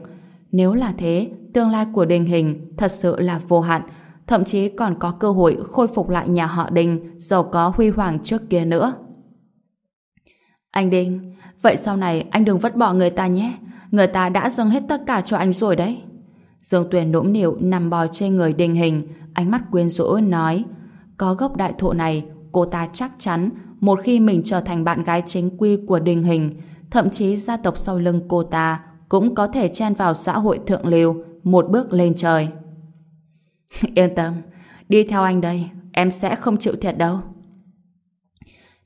Nếu là thế, tương lai của đình hình thật sự là vô hạn, thậm chí còn có cơ hội khôi phục lại nhà họ Đình giàu có huy hoàng trước kia nữa. Anh Đinh, vậy sau này anh đừng vứt bỏ người ta nhé. Người ta đã dâng hết tất cả cho anh rồi đấy. Dương Tuyền nũng nịu nằm bò trên người Đình Hình, ánh mắt quyến rũ nói, có gốc đại thụ này, cô ta chắc chắn một khi mình trở thành bạn gái chính quy của Đình Hình, thậm chí gia tộc sau lưng cô ta cũng có thể chen vào xã hội thượng lưu, một bước lên trời. Yên tâm, đi theo anh đây, em sẽ không chịu thiệt đâu.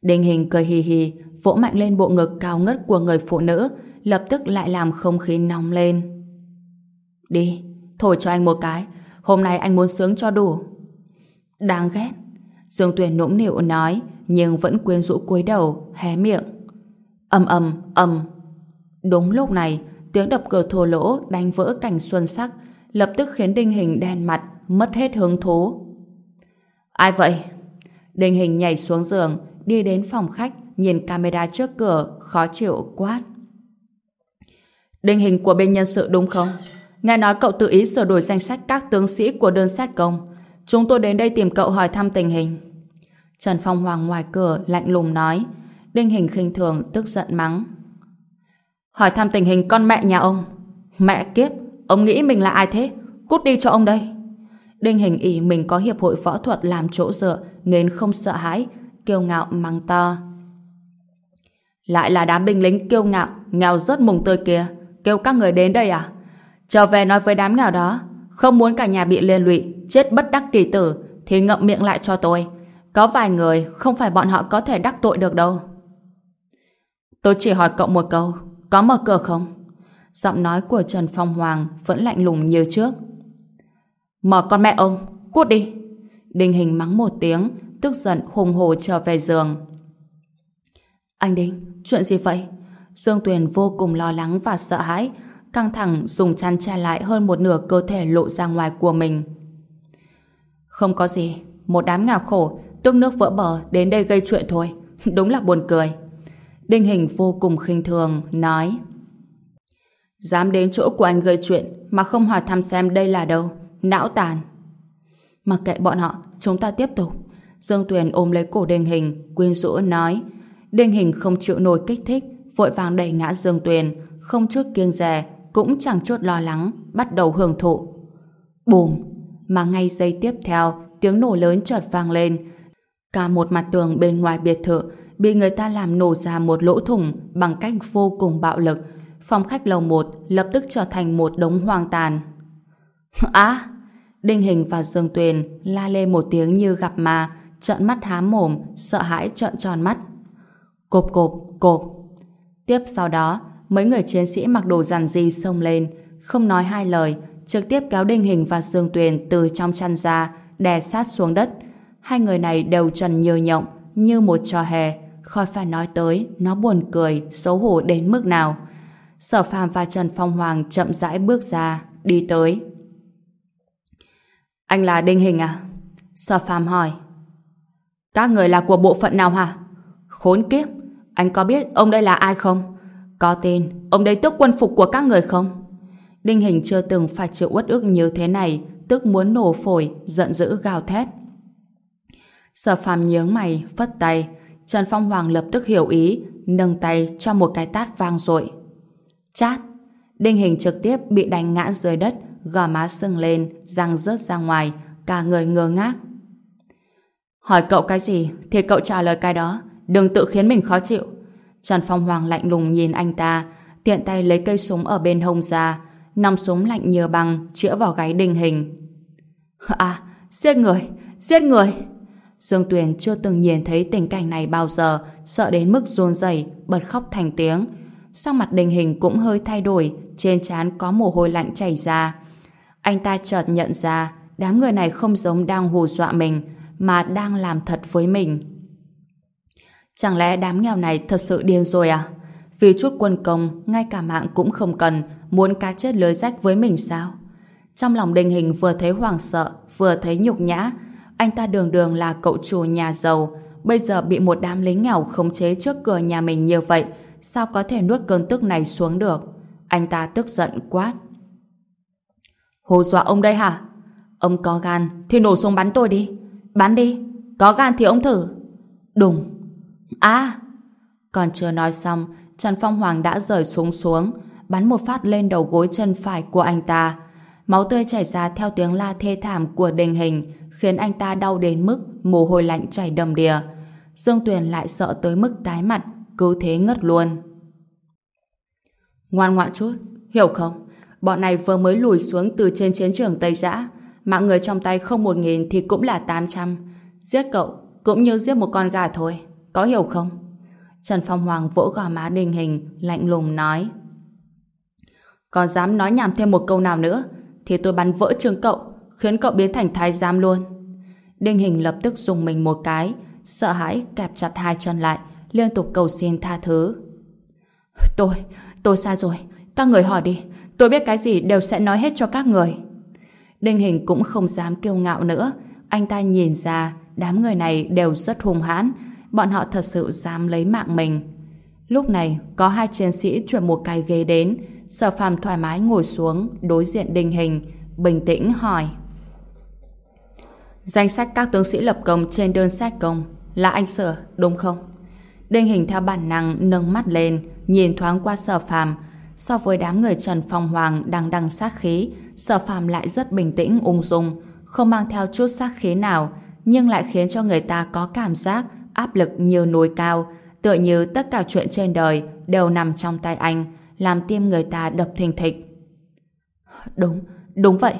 Đình hình cười hì hì, vỗ mạnh lên bộ ngực cao ngất của người phụ nữ, lập tức lại làm không khí nóng lên. Đi, thổi cho anh một cái, hôm nay anh muốn sướng cho đủ. Đáng ghét. Dương Tuyền nũng nịu nói, nhưng vẫn quyến rũ cúi đầu, hé miệng. ầm ầm ầm. Đúng lúc này, tiếng đập cửa thô lỗ đánh vỡ cảnh xuân sắc, lập tức khiến Đinh Hình đen mặt, mất hết hứng thú. Ai vậy? Đinh Hình nhảy xuống giường, đi đến phòng khách, nhìn camera trước cửa, khó chịu quát. Đinh Hình của bên nhân sự đúng không? Nghe nói cậu tự ý sửa đổi danh sách các tướng sĩ của đơn xét công. Chúng tôi đến đây tìm cậu hỏi thăm tình hình. Trần Phong Hoàng ngoài cửa lạnh lùng nói. Đinh Hình khinh thường tức giận mắng. Hỏi thăm tình hình con mẹ nhà ông. Mẹ kiếp, ông nghĩ mình là ai thế? Cút đi cho ông đây. Đinh Hình ý mình có hiệp hội võ thuật làm chỗ dựa nên không sợ hãi, kiêu ngạo mắng to. Lại là đám binh lính kiêu ngạo, nghèo rớt mùng tươi kia. Kêu các người đến đây à? Trở về nói với đám nghèo đó, không muốn cả nhà bị liên lụy, chết bất đắc kỳ tử, thì ngậm miệng lại cho tôi. Có vài người, không phải bọn họ có thể đắc tội được đâu. Tôi chỉ hỏi cậu một câu, có mở cửa không? Giọng nói của Trần Phong Hoàng vẫn lạnh lùng như trước. Mở con mẹ ông, cút đi. Đinh Hình mắng một tiếng, tức giận hùng hồ trở về giường. Anh Đinh, chuyện gì vậy? Dương Tuyền vô cùng lo lắng và sợ hãi, căng thẳng dùng chăn che lại hơn một nửa cơ thể lộ ra ngoài của mình. Không có gì, một đám ngào khổ, tức nước vỡ bờ đến đây gây chuyện thôi. Đúng là buồn cười. Đinh Hình vô cùng khinh thường, nói Dám đến chỗ của anh gây chuyện mà không hỏi thăm xem đây là đâu. Não tàn. Mặc kệ bọn họ, chúng ta tiếp tục. Dương Tuyền ôm lấy cổ Đinh Hình, quyến rũ nói Đinh Hình không chịu nổi kích thích, vội vàng đẩy ngã Dương Tuyền, không chút kiêng dè, cũng chẳng chút lo lắng, bắt đầu hưởng thụ. Bùm! Mà ngay giây tiếp theo, tiếng nổ lớn chợt vang lên. Cả một mặt tường bên ngoài biệt thự bị người ta làm nổ ra một lỗ thủng bằng cách vô cùng bạo lực. Phòng khách lầu một lập tức trở thành một đống hoang tàn. Á! Đinh Hình và Dương Tuyền la lê một tiếng như gặp ma, trợn mắt há mồm, sợ hãi trợn tròn mắt. Cộp cộp, cộp. Tiếp sau đó, mấy người chiến sĩ mặc đồ giản dị xông lên, không nói hai lời, trực tiếp kéo Đinh Hình và Dương Tuyền từ trong chăn ra, đè sát xuống đất. Hai người này đều trần nhơ nhộng, như một trò hề, khỏi phải nói tới, nó buồn cười, xấu hổ đến mức nào. Sở Phàm và Trần Phong Hoàng chậm rãi bước ra, đi tới. Anh là Đinh Hình à? Sở Phàm hỏi. Các người là của bộ phận nào hả? Khốn kiếp, anh có biết ông đây là ai không? Có tin ông đây tước quân phục của các người không? Đinh Hình chưa từng phải chịu uất ức như thế này, tức muốn nổ phổi, giận dữ gào thét. Sở phàm nhướng mày, phất tay. Trần Phong Hoàng lập tức hiểu ý, nâng tay cho một cái tát vang dội. Chát! Đinh Hình trực tiếp bị đánh ngã dưới đất, gò má sưng lên, răng rớt ra ngoài, cả người ngơ ngác. Hỏi cậu cái gì thì cậu trả lời cái đó, đừng tự khiến mình khó chịu. Trần Phong Hoàng lạnh lùng nhìn anh ta, tiện tay lấy cây súng ở bên hông ra, nòng súng lạnh như băng chĩa vào gáy Đình Hình. À, giết người, giết người! Dương Tuyền chưa từng nhìn thấy tình cảnh này bao giờ, sợ đến mức run rẩy, bật khóc thành tiếng. Sau mặt Đình Hình cũng hơi thay đổi, trên trán có mồ hôi lạnh chảy ra. Anh ta chợt nhận ra, đám người này không giống đang hù dọa mình, mà đang làm thật với mình. Chẳng lẽ đám nghèo này thật sự điên rồi à? Vì chút quân công, ngay cả mạng cũng không cần, muốn cá chết lưới rách với mình sao? Trong lòng đình hình vừa thấy hoảng sợ, vừa thấy nhục nhã. Anh ta đường đường là cậu chủ nhà giàu, bây giờ bị một đám lính nghèo khống chế trước cửa nhà mình như vậy, sao có thể nuốt cơn tức này xuống được? Anh ta tức giận quát. Hồ dọa ông đây hả? Ông có gan thì nổ súng bắn tôi đi. Bắn đi. Có gan thì ông thử. Đùng. À! Còn chưa nói xong, Trần Phong Hoàng đã rời xuống xuống, bắn một phát lên đầu gối chân phải của anh ta. Máu tươi chảy ra theo tiếng la thê thảm của đình hình, khiến anh ta đau đến mức mồ hôi lạnh chảy đầm đìa. Dương Tuyền lại sợ tới mức tái mặt, cứ thế ngất luôn. Ngoan ngoãn chút, hiểu không? Bọn này vừa mới lùi xuống từ trên chiến trường Tây Giã, mạng người trong tay không một nghìn thì cũng là tám trăm. Giết cậu cũng như giết một con gà thôi có hiểu không? Trần Phong Hoàng vỗ gò má Đinh Hình, lạnh lùng nói. Còn dám nói nhảm thêm một câu nào nữa, thì tôi bắn vỡ trường cậu, khiến cậu biến thành thái giám luôn. Đinh Hình lập tức dùng mình một cái, sợ hãi kẹp chặt hai chân lại, liên tục cầu xin tha thứ. Tôi, tôi sai rồi, các người hỏi đi, tôi biết cái gì đều sẽ nói hết cho các người. Đinh Hình cũng không dám kiêu ngạo nữa, anh ta nhìn ra đám người này đều rất hung hãn, bọn họ thật sự dám lấy mạng mình. Lúc này, có hai chiến sĩ chuyển một cái ghế đến, sở phàm thoải mái ngồi xuống đối diện đình Hình, bình tĩnh hỏi. Danh sách các tướng sĩ lập công trên đơn xét công là anh Sở, đúng không? Đinh Hình theo bản năng nâng mắt lên, nhìn thoáng qua sở phàm. So với đám người Trần Phong Hoàng đang đằng sát khí, sở phàm lại rất bình tĩnh, ung dung, không mang theo chút sát khí nào, nhưng lại khiến cho người ta có cảm giác áp lực như núi cao, tựa như tất cả chuyện trên đời đều nằm trong tay anh, làm tim người ta đập thình thịch. Đúng, đúng vậy.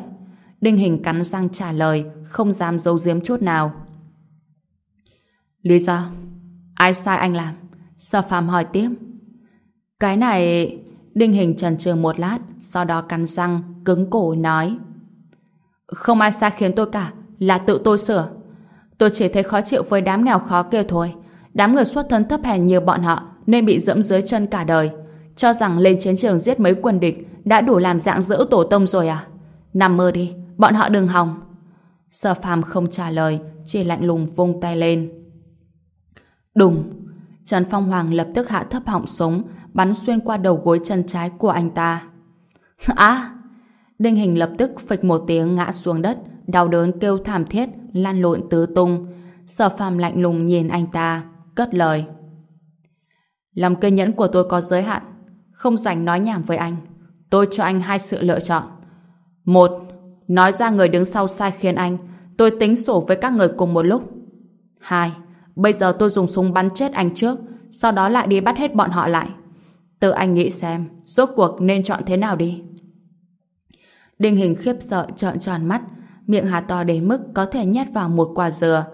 Đinh Hình cắn răng trả lời, không dám giấu giếm chút nào. Lý do? Ai sai anh làm? Sở phàm hỏi tiếp. Cái này... Đinh Hình trần trừ một lát, sau đó cắn răng, cứng cổ nói. Không ai sai khiến tôi cả, là tự tôi sửa. Tôi chỉ thấy khó chịu với đám nghèo khó kia thôi. Đám người xuất thân thấp hèn như bọn họ nên bị dẫm dưới chân cả đời. Cho rằng lên chiến trường giết mấy quân địch đã đủ làm dạng dỡ tổ tông rồi à? Nằm mơ đi, bọn họ đừng hòng. Sở phàm không trả lời, chỉ lạnh lùng vung tay lên. Đùng! Trần Phong Hoàng lập tức hạ thấp họng súng, bắn xuyên qua đầu gối chân trái của anh ta. Á! Đinh Hình lập tức phịch một tiếng ngã xuống đất, đau đớn kêu thảm thiết, lan lộn tứ tung. Sở phàm lạnh lùng nhìn anh ta, cất lời. Lòng kiên nhẫn của tôi có giới hạn, không dành nói nhảm với anh. Tôi cho anh hai sự lựa chọn. Một, nói ra người đứng sau sai khiến anh, tôi tính sổ với các người cùng một lúc. Hai, bây giờ tôi dùng súng bắn chết anh trước, sau đó lại đi bắt hết bọn họ lại. Tự anh nghĩ xem, rốt cuộc nên chọn thế nào đi. Đinh hình khiếp sợ trợn tròn mắt, miệng hà to đến mức có thể nhét vào một quả dừa.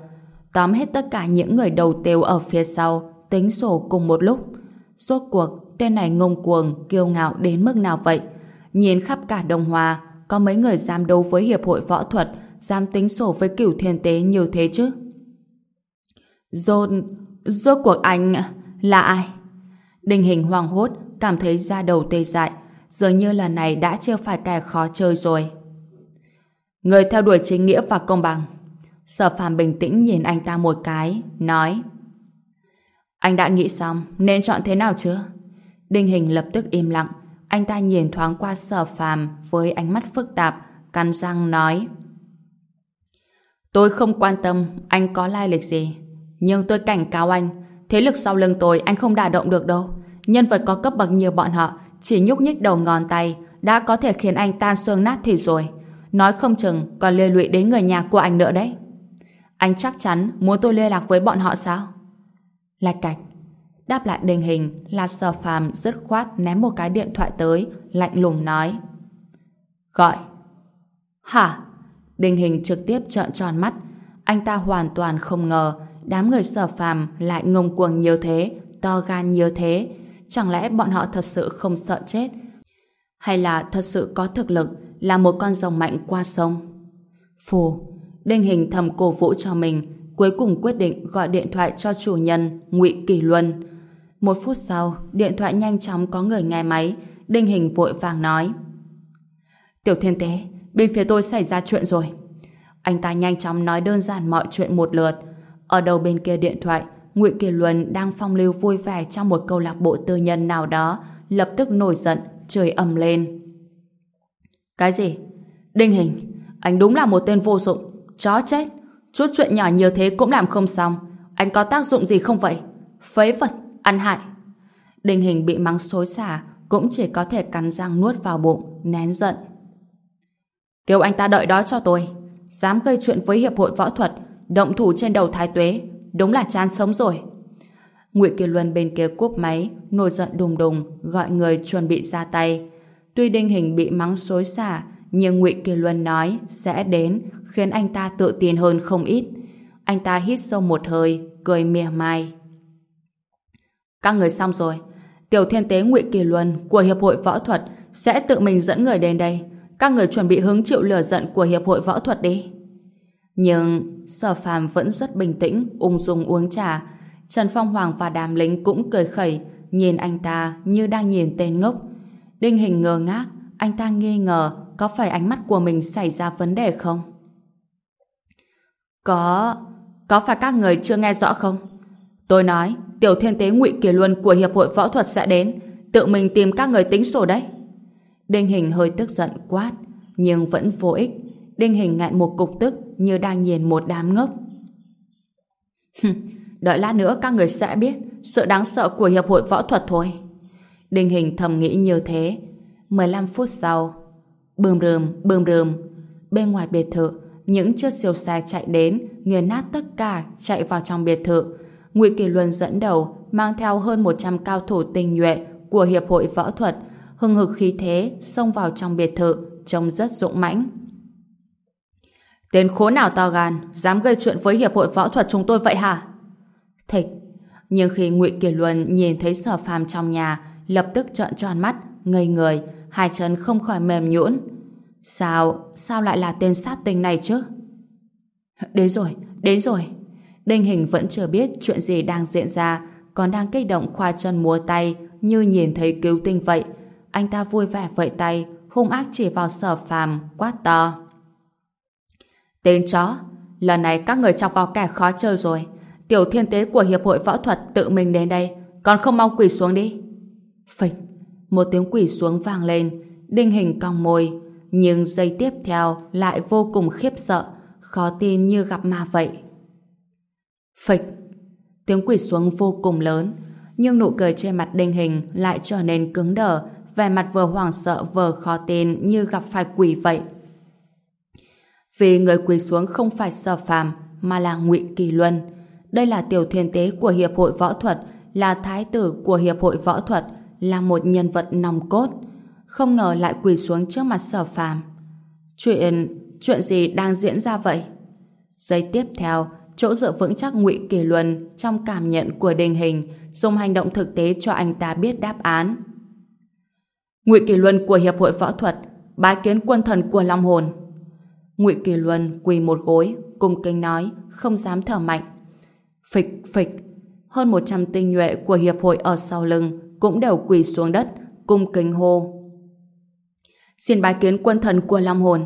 Tóm hết tất cả những người đầu tiêu ở phía sau, tính sổ cùng một lúc. Suốt cuộc, tên này ngông cuồng, kiêu ngạo đến mức nào vậy? Nhìn khắp cả Đông Hòa, có mấy người dám đấu với Hiệp hội Võ thuật, dám tính sổ với cửu thiên tế nhiều thế chứ? Rốt, rốt cuộc anh là ai? Đình hình hoàng hốt, cảm thấy da đầu tê dại, dường như lần này đã chưa phải kẻ khó chơi rồi. Người theo đuổi chính nghĩa và công bằng. Sở phàm bình tĩnh nhìn anh ta một cái, nói Anh đã nghĩ xong, nên chọn thế nào chưa? Đinh hình lập tức im lặng, anh ta nhìn thoáng qua sở phàm với ánh mắt phức tạp, cắn răng nói Tôi không quan tâm anh có lai lịch gì, nhưng tôi cảnh cáo anh, thế lực sau lưng tôi anh không đả động được đâu. Nhân vật có cấp bậc như bọn họ, chỉ nhúc nhích đầu ngón tay, đã có thể khiến anh tan xương nát thịt rồi. Nói không chừng còn lê lụy đến người nhà của anh nữa đấy. Anh chắc chắn muốn tôi liên lạc với bọn họ sao? Lạch cạch. Đáp lại đình hình là sở phàm dứt khoát ném một cái điện thoại tới, lạnh lùng nói. Gọi. Hả? Đình hình trực tiếp trợn tròn mắt. Anh ta hoàn toàn không ngờ đám người sở phàm lại ngông cuồng nhiều thế, to gan nhiều thế. Chẳng lẽ bọn họ thật sự không sợ chết? Hay là thật sự có thực lực là một con rồng mạnh qua sông? Phù, Đinh Hình thầm cổ vũ cho mình, cuối cùng quyết định gọi điện thoại cho chủ nhân Ngụy Kỳ Luân. Một phút sau, điện thoại nhanh chóng có người nghe máy, Đinh Hình vội vàng nói. Tiểu Thiên Tế, bên phía tôi xảy ra chuyện rồi. Anh ta nhanh chóng nói đơn giản mọi chuyện một lượt. Ở đầu bên kia điện thoại, Ngụy Kỳ Luân đang phong lưu vui vẻ trong một câu lạc bộ tư nhân nào đó, lập tức nổi giận, chửi ầm lên. Cái gì? Đinh Hình, anh đúng là một tên vô dụng, chó chết. Chút chuyện nhỏ như thế cũng làm không xong. Anh có tác dụng gì không vậy? Phế vật, ăn hại. Đinh Hình bị mắng xối xả, cũng chỉ có thể cắn răng nuốt vào bụng, nén giận. Kêu anh ta đợi đó cho tôi. Dám gây chuyện với Hiệp hội Võ thuật, động thủ trên đầu Thái Tuế, đúng là chán sống rồi. Ngụy Kiều Luân bên kia cúp máy, nổi giận đùng đùng, gọi người chuẩn bị ra tay. Tuy Đinh Hình bị mắng xối xả, nhưng Ngụy Kiều Luân nói sẽ đến, khiến anh ta tự tin hơn không ít. Anh ta hít sâu một hơi, cười mỉa mai. Các người xong rồi. Tiểu thiên tế ngụy Kỳ Luân của Hiệp hội Võ thuật sẽ tự mình dẫn người đến đây. Các người chuẩn bị hứng chịu lửa giận của Hiệp hội Võ thuật đi. Nhưng Sở Phàm vẫn rất bình tĩnh, ung dung uống trà. Trần Phong Hoàng và đàm lính cũng cười khẩy, nhìn anh ta như đang nhìn tên ngốc. Đinh Hình ngơ ngác, anh ta nghi ngờ có phải ánh mắt của mình xảy ra vấn đề không? Có... có phải các người chưa nghe rõ không? Tôi nói, tiểu thiên tế ngụy kỳ Luân của Hiệp hội Võ thuật sẽ đến, tự mình tìm các người tính sổ đấy. Đinh Hình hơi tức giận quát, nhưng vẫn vô ích. Đinh Hình ngạn một cục tức như đang nhìn một đám ngốc. Đợi lát nữa các người sẽ biết sự đáng sợ của Hiệp hội Võ thuật thôi đình Hình thầm nghĩ như thế. 15 phút sau, bơm rơm, bơm rơm. Bên ngoài biệt thự, những chiếc siêu xe chạy đến, nghiền nát tất cả, chạy vào trong biệt thự. Ngụy Kỳ Luân dẫn đầu, mang theo hơn 100 cao thủ tinh nhuệ của Hiệp hội Võ thuật, hưng hực khí thế, xông vào trong biệt thự, trông rất dũng mãnh. Tên khốn nào to gan, dám gây chuyện với Hiệp hội Võ thuật chúng tôi vậy hả? Thịch. Nhưng khi Ngụy Kỳ Luân nhìn thấy sở phàm trong nhà, lập tức trợn tròn mắt, ngây người, hai chân không khỏi mềm nhũn. Sao, sao lại là tên sát tinh này chứ? Đến rồi, đến rồi. Đinh Hình vẫn chưa biết chuyện gì đang diễn ra, còn đang kích động khoa chân múa tay như nhìn thấy cứu tinh vậy. Anh ta vui vẻ vẫy tay, hung ác chỉ vào sở phàm, quát to. Tên chó, lần này các người chọc vào kẻ khó chơi rồi. Tiểu thiên tế của Hiệp hội Võ thuật tự mình đến đây, còn không mau quỳ xuống đi. Phịch, một tiếng quỷ xuống vang lên, đinh hình cong môi, nhưng giây tiếp theo lại vô cùng khiếp sợ, khó tin như gặp ma vậy. Phịch, tiếng quỷ xuống vô cùng lớn, nhưng nụ cười trên mặt đinh hình lại trở nên cứng đờ, vẻ mặt vừa hoảng sợ vừa khó tin như gặp phải quỷ vậy. Vì người quỳ xuống không phải sở phàm, mà là ngụy Kỳ Luân. Đây là tiểu thiên tế của Hiệp hội Võ thuật, là thái tử của Hiệp hội Võ thuật, là một nhân vật nòng cốt. Không ngờ lại quỳ xuống trước mặt sở phàm. Chuyện... chuyện gì đang diễn ra vậy? Giây tiếp theo, chỗ dựa vững chắc ngụy Kỳ Luân trong cảm nhận của đình hình, dùng hành động thực tế cho anh ta biết đáp án. Ngụy Kỳ Luân của Hiệp hội Võ thuật, bái kiến quân thần của Long Hồn. Ngụy Kỳ Luân quỳ một gối, cung kính nói, không dám thở mạnh. Phịch, phịch, hơn 100 tinh nhuệ của hiệp hội ở sau lưng cũng đều quỳ xuống đất, cung kính hô. Xin bái kiến quân thần của Long Hồn.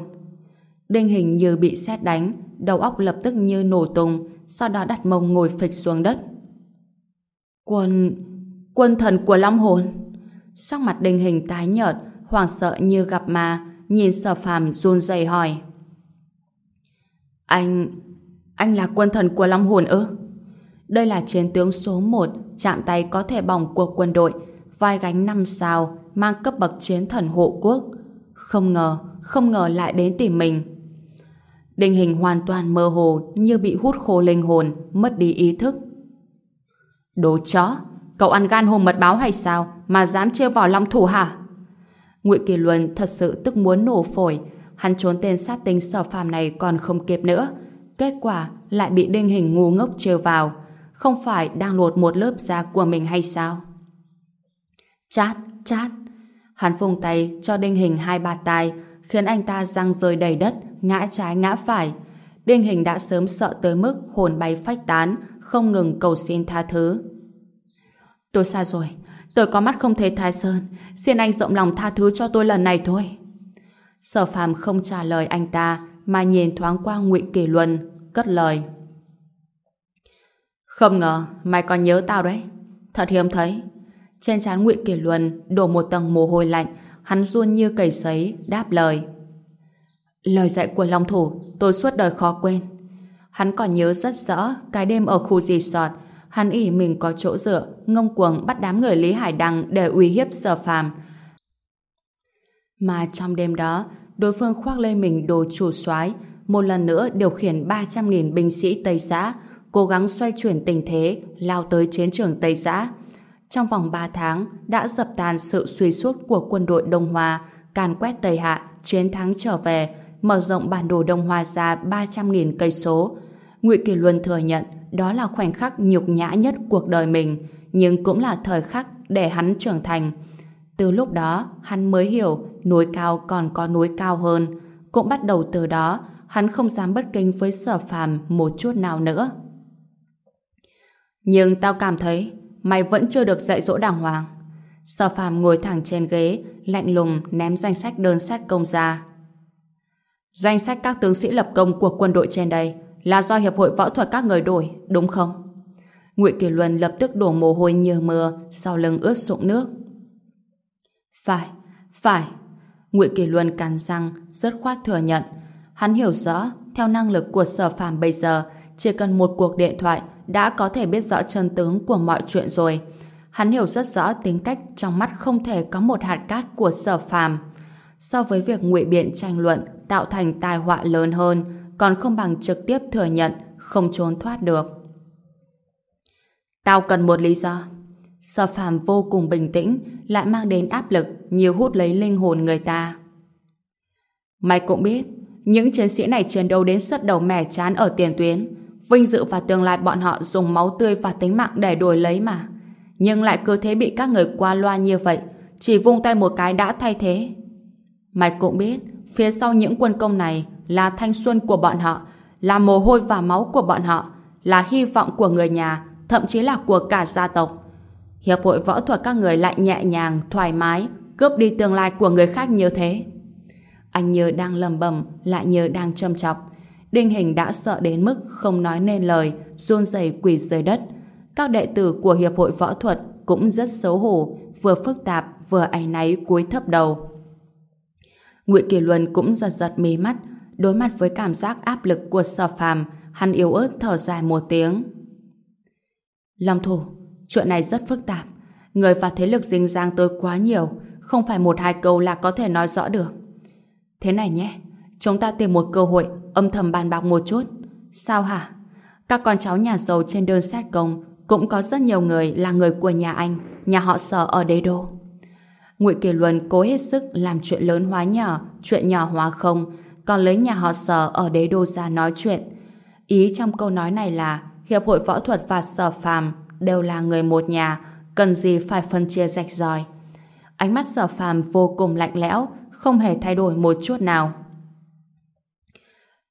Đinh hình như bị xét đánh, đầu óc lập tức như nổ tung, sau đó đặt mông ngồi phịch xuống đất. Quân... quân thần của Long Hồn. Sắc mặt đinh hình tái nhợt, hoảng sợ như gặp ma, nhìn sở phàm run rẩy hỏi. Anh... anh là quân thần của Long Hồn ư? Đây là chiến tướng số 1 chạm tay có thể bỏng của quân đội, vai gánh năm sao, mang cấp bậc chiến thần hộ quốc. Không ngờ, không ngờ lại đến tìm mình. Đình hình hoàn toàn mơ hồ như bị hút khô linh hồn, mất đi ý thức. Đồ chó! Cậu ăn gan hồn mật báo hay sao mà dám chia vào long thủ hả? Ngụy Kỳ Luân thật sự tức muốn nổ phổi, hắn trốn tên sát tinh sở phàm này còn không kịp nữa. Kết quả lại bị đinh hình ngu ngốc trêu vào. Không phải đang lột một lớp da của mình hay sao? Chát, chát. Hắn phùng tay cho đinh hình hai ba tay, khiến anh ta răng rơi đầy đất, ngã trái ngã phải. Đinh hình đã sớm sợ tới mức hồn bay phách tán, không ngừng cầu xin tha thứ. Tôi xa rồi, tôi có mắt không thấy thái sơn, xin anh rộng lòng tha thứ cho tôi lần này thôi. Sở phàm không trả lời anh ta, mà nhìn thoáng qua ngụy Kỳ Luân, cất lời. Không ngờ, mày còn nhớ tao đấy. Thật hiếm thấy. Trên trán ngụy Kỳ Luân đổ một tầng mồ hôi lạnh, hắn run như cầy sấy, đáp lời. Lời dạy của Long Thủ, tôi suốt đời khó quên. Hắn còn nhớ rất rõ cái đêm ở khu resort, hắn ỉ mình có chỗ dựa, ngông cuồng bắt đám người Lý Hải Đăng để uy hiếp sở phàm, mà trong đêm đó, đối phương khoác lên mình đồ chủ soái một lần nữa điều khiển 300.000 binh sĩ Tây xã, cố gắng xoay chuyển tình thế, lao tới chiến trường Tây xã. Trong vòng 3 tháng, đã dập tàn sự suy sút của quân đội Đông Hoa, càn quét Tây Hạ, chiến thắng trở về, mở rộng bản đồ Đông Hoa ra 300.000 cây số. Ngụy Kỳ Luân thừa nhận đó là khoảnh khắc nhục nhã nhất cuộc đời mình, nhưng cũng là thời khắc để hắn trưởng thành. Từ lúc đó, hắn mới hiểu núi cao còn có núi cao hơn. Cũng bắt đầu từ đó, hắn không dám bất kính với sở phàm một chút nào nữa. Nhưng tao cảm thấy mày vẫn chưa được dạy dỗ đàng hoàng. Sở phàm ngồi thẳng trên ghế, lạnh lùng ném danh sách đơn xét công ra. Danh sách các tướng sĩ lập công của quân đội trên đây là do Hiệp hội Võ thuật các người đổi, đúng không? Ngụy Kỳ Luân lập tức đổ mồ hôi như mưa, sau lưng ướt sũng nước. Phải, phải. Ngụy Kỳ Luân cắn răng, rất khoát thừa nhận. Hắn hiểu rõ, theo năng lực của sở phàm bây giờ, chỉ cần một cuộc điện thoại đã có thể biết rõ chân tướng của mọi chuyện rồi. Hắn hiểu rất rõ tính cách trong mắt không thể có một hạt cát của sở phàm. So với việc ngụy biện tranh luận tạo thành tai họa lớn hơn, còn không bằng trực tiếp thừa nhận, không trốn thoát được. Tao cần một lý do. Sở phàm vô cùng bình tĩnh, lại mang đến áp lực nhiều hút lấy linh hồn người ta. Mày cũng biết, những chiến sĩ này chiến đấu đến sất đầu mẻ chán ở tiền tuyến, vinh dự và tương lai bọn họ dùng máu tươi và tính mạng để đổi lấy mà. Nhưng lại cứ thế bị các người qua loa như vậy, chỉ vung tay một cái đã thay thế. Mày cũng biết, phía sau những quân công này là thanh xuân của bọn họ, là mồ hôi và máu của bọn họ, là hy vọng của người nhà, thậm chí là của cả gia tộc. Hiệp hội võ thuật các người lại nhẹ nhàng, thoải mái, cướp đi tương lai của người khác như thế. Anh như đang lầm bầm, lại như đang châm chọc. Đinh Hình đã sợ đến mức không nói nên lời, run rẩy quỳ dưới đất. Các đệ tử của Hiệp hội Võ thuật cũng rất xấu hổ, vừa phức tạp, vừa áy náy cúi thấp đầu. Ngụy Kỳ Luân cũng giật giật mí mắt, đối mặt với cảm giác áp lực của sở phàm, hắn yếu ớt thở dài một tiếng. Long thủ, chuyện này rất phức tạp. Người và thế lực dính dáng tôi quá nhiều, không phải một hai câu là có thể nói rõ được. Thế này nhé, chúng ta tìm một cơ hội âm thầm bàn bạc một chút. Sao hả? Các con cháu nhà giàu trên đơn xét công cũng có rất nhiều người là người của nhà anh, nhà họ sở ở đế đô. Ngụy Kỳ Luân cố hết sức làm chuyện lớn hóa nhỏ, chuyện nhỏ hóa không, còn lấy nhà họ sở ở đế đô ra nói chuyện. Ý trong câu nói này là Hiệp hội Võ thuật và Sở Phàm đều là người một nhà, cần gì phải phân chia rạch ròi. Ánh mắt Sở Phàm vô cùng lạnh lẽo, không hề thay đổi một chút nào.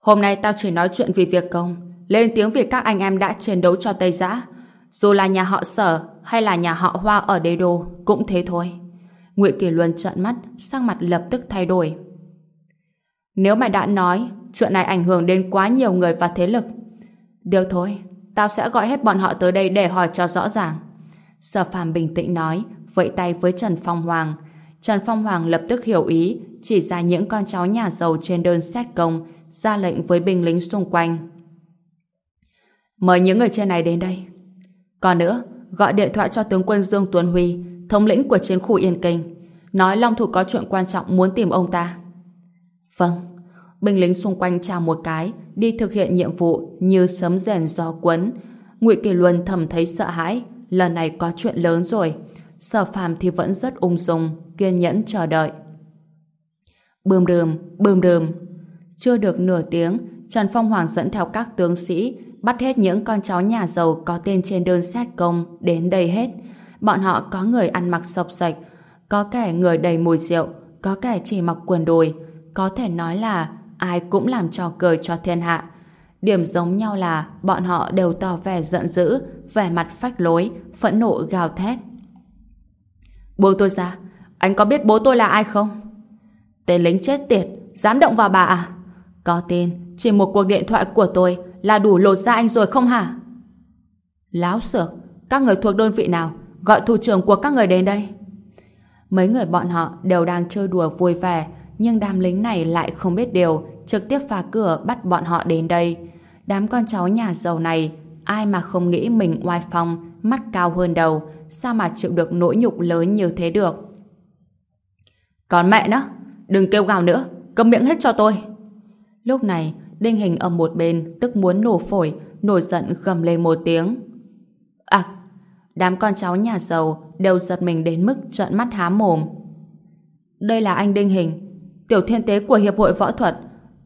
Hôm nay tao chỉ nói chuyện vì việc công, lên tiếng vì các anh em đã chiến đấu cho Tây Giã. Dù là nhà họ Sở hay là nhà họ Hoa ở đế đô, cũng thế thôi. Ngụy Kỳ Luân trợn mắt, sang mặt lập tức thay đổi. Nếu mày đã nói, chuyện này ảnh hưởng đến quá nhiều người và thế lực. Được thôi, tao sẽ gọi hết bọn họ tới đây để hỏi cho rõ ràng. Sở Phạm bình tĩnh nói, vẫy tay với Trần Phong Hoàng. Trần Phong Hoàng lập tức hiểu ý, chỉ ra những con cháu nhà giàu trên đơn xét công, ra lệnh với binh lính xung quanh. Mời những người trên này đến đây. Còn nữa, gọi điện thoại cho tướng quân Dương Tuấn Huy, thống lĩnh của chiến khu Yên Kinh, nói Long Thủ có chuyện quan trọng muốn tìm ông ta. Vâng. Binh lính xung quanh chào một cái, đi thực hiện nhiệm vụ như sấm rèn gió quấn. Ngụy Kỳ Luân thầm thấy sợ hãi, lần này có chuyện lớn rồi. Sở Phàm thì vẫn rất ung dung, kiên nhẫn chờ đợi. Bươm rơm, bươm rơm, chưa được nửa tiếng, Trần Phong Hoàng dẫn theo các tướng sĩ bắt hết những con cháu nhà giàu có tên trên đơn xét công đến đây hết. Bọn họ có người ăn mặc sọc sạch, có kẻ người đầy mùi rượu, có kẻ chỉ mặc quần đùi, có thể nói là ai cũng làm trò cười cho thiên hạ. Điểm giống nhau là bọn họ đều tỏ vẻ giận dữ, vẻ mặt phách lối, phẫn nộ gào thét. Buông tôi ra, anh có biết bố tôi là ai không? Tên lính chết tiệt, dám động vào bà à? Có tên chỉ một cuộc điện thoại của tôi là đủ lột ra anh rồi không hả? Láo xược, các người thuộc đơn vị nào? Gọi thủ trưởng của các người đến đây. Mấy người bọn họ đều đang chơi đùa vui vẻ, nhưng đám lính này lại không biết điều, trực tiếp phá cửa bắt bọn họ đến đây. Đám con cháu nhà giàu này, ai mà không nghĩ mình oai phong, mắt cao hơn đầu, sao mà chịu được nỗi nhục lớn như thế được. Còn mẹ nó, đừng kêu gào nữa, câm miệng hết cho tôi. Lúc này, Đinh Hình ở một bên tức muốn nổ phổi, nổi giận gầm lên một tiếng. À, đám con cháu nhà giàu đều giật mình đến mức trợn mắt há mồm. Đây là anh Đinh Hình, tiểu thiên tế của Hiệp hội Võ thuật,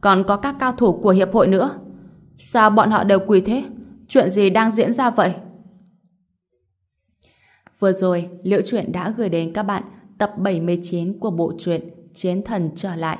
còn có các cao thủ của Hiệp hội nữa. Sao bọn họ đều quỳ thế? Chuyện gì đang diễn ra vậy? Vừa rồi, Liễu Chuyện đã gửi đến các bạn tập 79 của bộ truyện Chiến Thần Trở Lại.